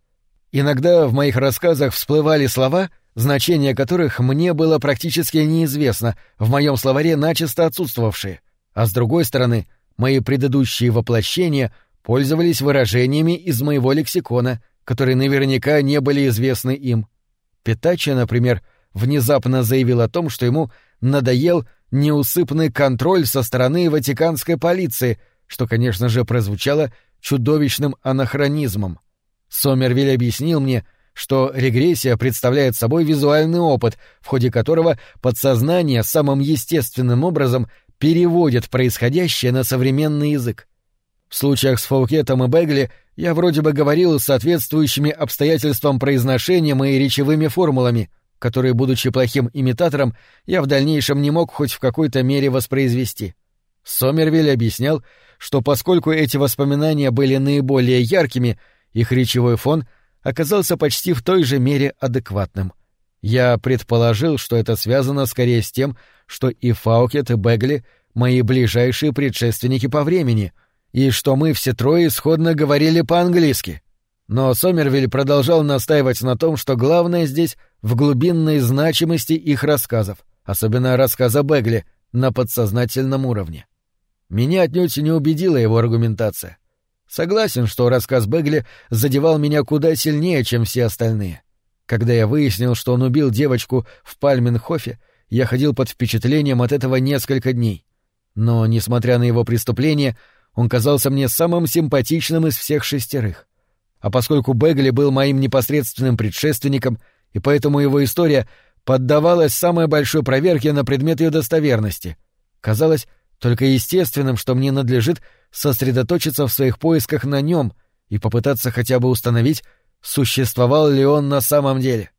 Speaker 1: Иногда в моих рассказах всплывали слова, значение которых мне было практически неизвестно, в моем словаре начисто отсутствовавшие, а с другой стороны, мои предыдущие воплощения пользовались выражениями из моего лексикона, которые наверняка не были известны им. Питача, например, внезапно заявил о том, что ему надоел неусыпный контроль со стороны ватиканской полиции, что, конечно же, прозвучало чудовищным анахронизмом. Сомервиль объяснил мне, что регрессия представляет собой визуальный опыт, в ходе которого подсознание самым естественным образом переводит происходящее на современный язык. В случаях с Фаукетом и Бегли я вроде бы говорил с соответствующими обстоятельствам произношением и речевыми формулами, которые, будучи плохим имитатором, я в дальнейшем не мог хоть в какой-то мере воспроизвести. Сомервиль объяснял, что поскольку эти воспоминания были наиболее яркими, их речевой фон оказался почти в той же мере адекватным. Я предположил, что это связано скорее с тем, что и Фаукет, и Бегли — мои ближайшие предшественники по времени, и что мы все трое исходно говорили по-английски. Но Сомервиль продолжал настаивать на том, что главное здесь в глубинной значимости их рассказов, особенно рассказа Бегли, на подсознательном уровне. Меня отнюдь не убедила его аргументация. Согласен, что рассказ Бегли задевал меня куда сильнее, чем все остальные. Когда я выяснил, что он убил девочку в Пальменхофе, я ходил под впечатлением от этого несколько дней. Но, несмотря на его преступление, он казался мне самым симпатичным из всех шестерых. А поскольку Бегли был моим непосредственным предшественником, и поэтому его история поддавалась самой большой проверке на предмет ее достоверности, казалось только естественным, что мне надлежит сосредоточиться в своих поисках на нем и попытаться хотя бы установить, существовал ли он на самом деле.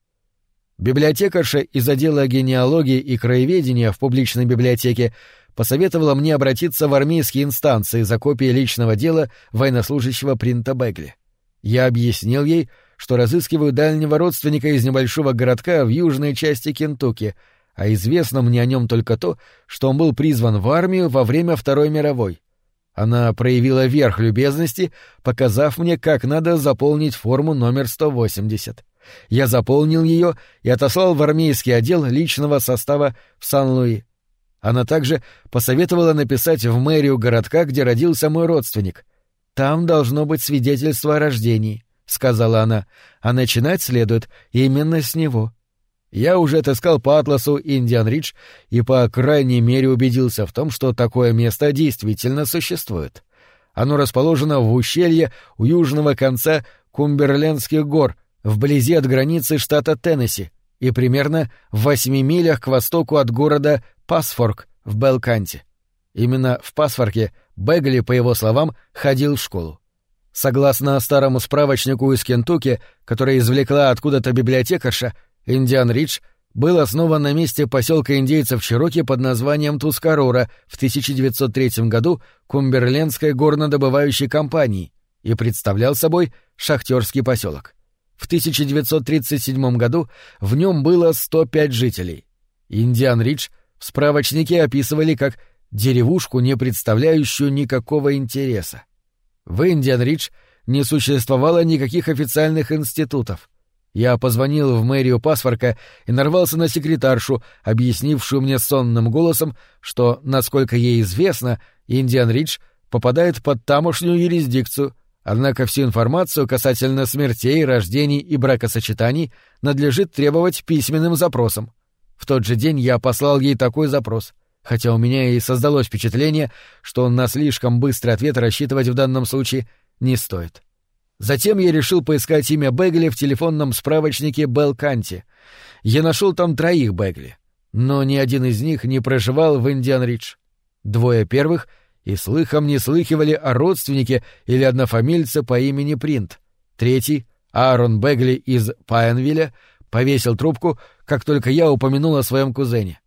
Speaker 1: Библиотекарша из отдела генеалогии и краеведения в публичной библиотеке посоветовала мне обратиться в армейские инстанции за копией личного дела военнослужащего Принта Бегли. Я объяснил ей, что разыскиваю дальнего родственника из небольшого городка в южной части Кентукки, а известно мне о нем только то, что он был призван в армию во время Второй мировой. Она проявила верх любезности, показав мне, как надо заполнить форму номер 180. Я заполнил ее и отослал в армейский отдел личного состава в Сан-Луи. Она также посоветовала написать в мэрию городка, где родился мой родственник. Там должно быть свидетельство о рождении, сказала она, а начинать следует именно с него. Я уже отыскал по атласу Индиан Ридж и по крайней мере убедился в том, что такое место действительно существует. Оно расположено в ущелье у южного конца Кумберлендских гор, вблизи от границы штата Теннесси, и примерно в восьми милях к востоку от города Пасфорк в Белканте. Именно в Пасфорке Бегли, по его словам, ходил в школу. Согласно старому справочнику из Кентукки, который извлекла откуда-то библиотекарша, Индиан Ридж был основан на месте поселка индейцев Чироки под названием Тускарора в 1903 году Кумберлендской горнодобывающей компанией и представлял собой шахтерский поселок. В 1937 году в нем было 105 жителей. Индиан Ридж в справочнике описывали как деревушку, не представляющую никакого интереса. В Индиан Ридж не существовало никаких официальных институтов. Я позвонил в мэрию Пасфорка и нарвался на секретаршу, объяснившую мне сонным голосом, что, насколько ей известно, Индиан Ридж попадает под тамошнюю юрисдикцию, однако всю информацию касательно смертей, рождений и бракосочетаний надлежит требовать письменным запросом. В тот же день я послал ей такой запрос, хотя у меня и создалось впечатление, что на слишком быстрый ответ рассчитывать в данном случае не стоит. Затем я решил поискать имя Бегли в телефонном справочнике Белканти. Я нашел там троих Бегли, но ни один из них не проживал в Индиан-Ридж. Двое первых и слыхом не слыхивали о родственнике или однофамильце по имени Принт. Третий, Аарон Бегли из Пайенвилля, повесил трубку, как только я упомянул о своем кузене.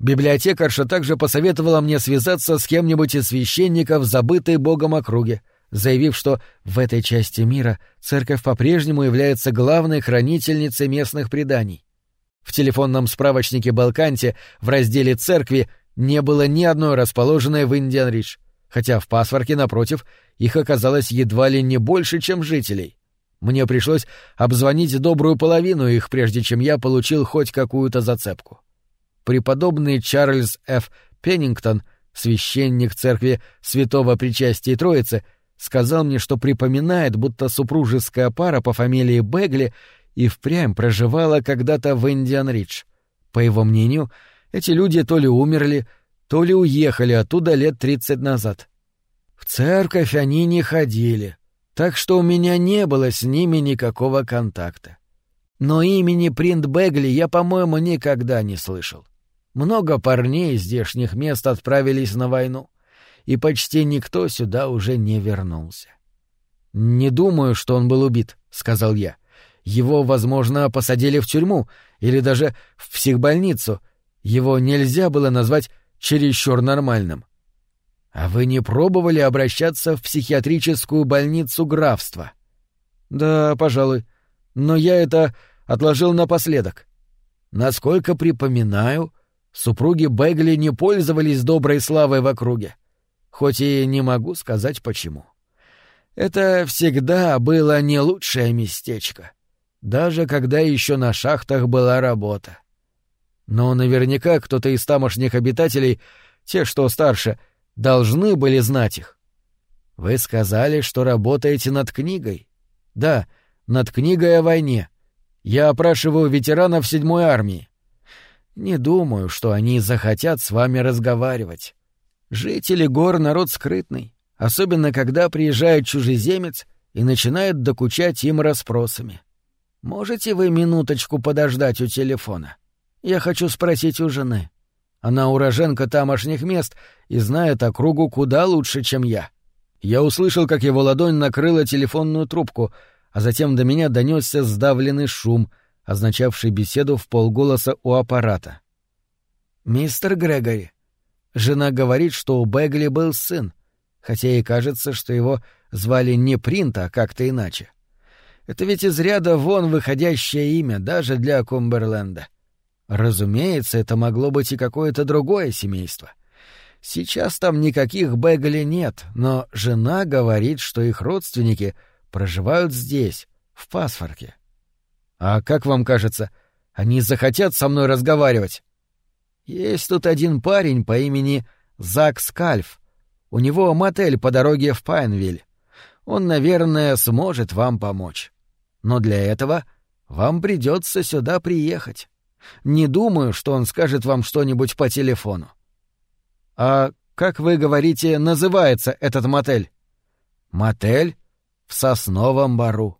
Speaker 1: Библиотекарша также посоветовала мне связаться с кем-нибудь из священников забытой богом округе, заявив, что в этой части мира церковь по-прежнему является главной хранительницей местных преданий. В телефонном справочнике Балканте в разделе «Церкви» не было ни одной расположенной в Индиан-Ридж, хотя в паспорте, напротив, их оказалось едва ли не больше, чем жителей. Мне пришлось обзвонить добрую половину их, прежде чем я получил хоть какую-то зацепку преподобный Чарльз Ф. Пеннингтон, священник церкви Святого Причастия Троицы, сказал мне, что припоминает, будто супружеская пара по фамилии Бегли и впрямь проживала когда-то в Индиан-Ридж. По его мнению, эти люди то ли умерли, то ли уехали оттуда лет тридцать назад. В церковь они не ходили, так что у меня не было с ними никакого контакта. Но имени Принт Бегли я, по-моему, никогда не слышал. Много парней из здешних мест отправились на войну, и почти никто сюда уже не вернулся. «Не думаю, что он был убит», — сказал я. «Его, возможно, посадили в тюрьму или даже в психбольницу. Его нельзя было назвать чересчур нормальным». «А вы не пробовали обращаться в психиатрическую больницу графства?» «Да, пожалуй. Но я это отложил напоследок. Насколько припоминаю, Супруги Бегли не пользовались доброй славой в округе. Хоть и не могу сказать почему. Это всегда было не лучшее местечко. Даже когда еще на шахтах была работа. Но наверняка кто-то из тамошних обитателей, те, что старше, должны были знать их. Вы сказали, что работаете над книгой. Да, над книгой о войне. Я опрашиваю ветеранов седьмой армии. Не думаю, что они захотят с вами разговаривать. Жители гор — народ скрытный, особенно когда приезжает чужеземец и начинает докучать им расспросами. Можете вы минуточку подождать у телефона? Я хочу спросить у жены. Она уроженка тамошних мест и знает округу куда лучше, чем я. Я услышал, как его ладонь накрыла телефонную трубку, а затем до меня донесся сдавленный шум, означавший беседу в полголоса у аппарата. «Мистер Грегори, жена говорит, что у Бегли был сын, хотя и кажется, что его звали не Принта, а как-то иначе. Это ведь из ряда вон выходящее имя даже для Кумберленда. Разумеется, это могло быть и какое-то другое семейство. Сейчас там никаких Бегли нет, но жена говорит, что их родственники проживают здесь, в Пасфорке. А как вам кажется, они захотят со мной разговаривать? Есть тут один парень по имени Зак Скальф. У него мотель по дороге в Пайнвиль. Он, наверное, сможет вам помочь. Но для этого вам придется сюда приехать. Не думаю, что он скажет вам что-нибудь по телефону. А как вы говорите, называется этот мотель? Мотель в Сосновом Бару.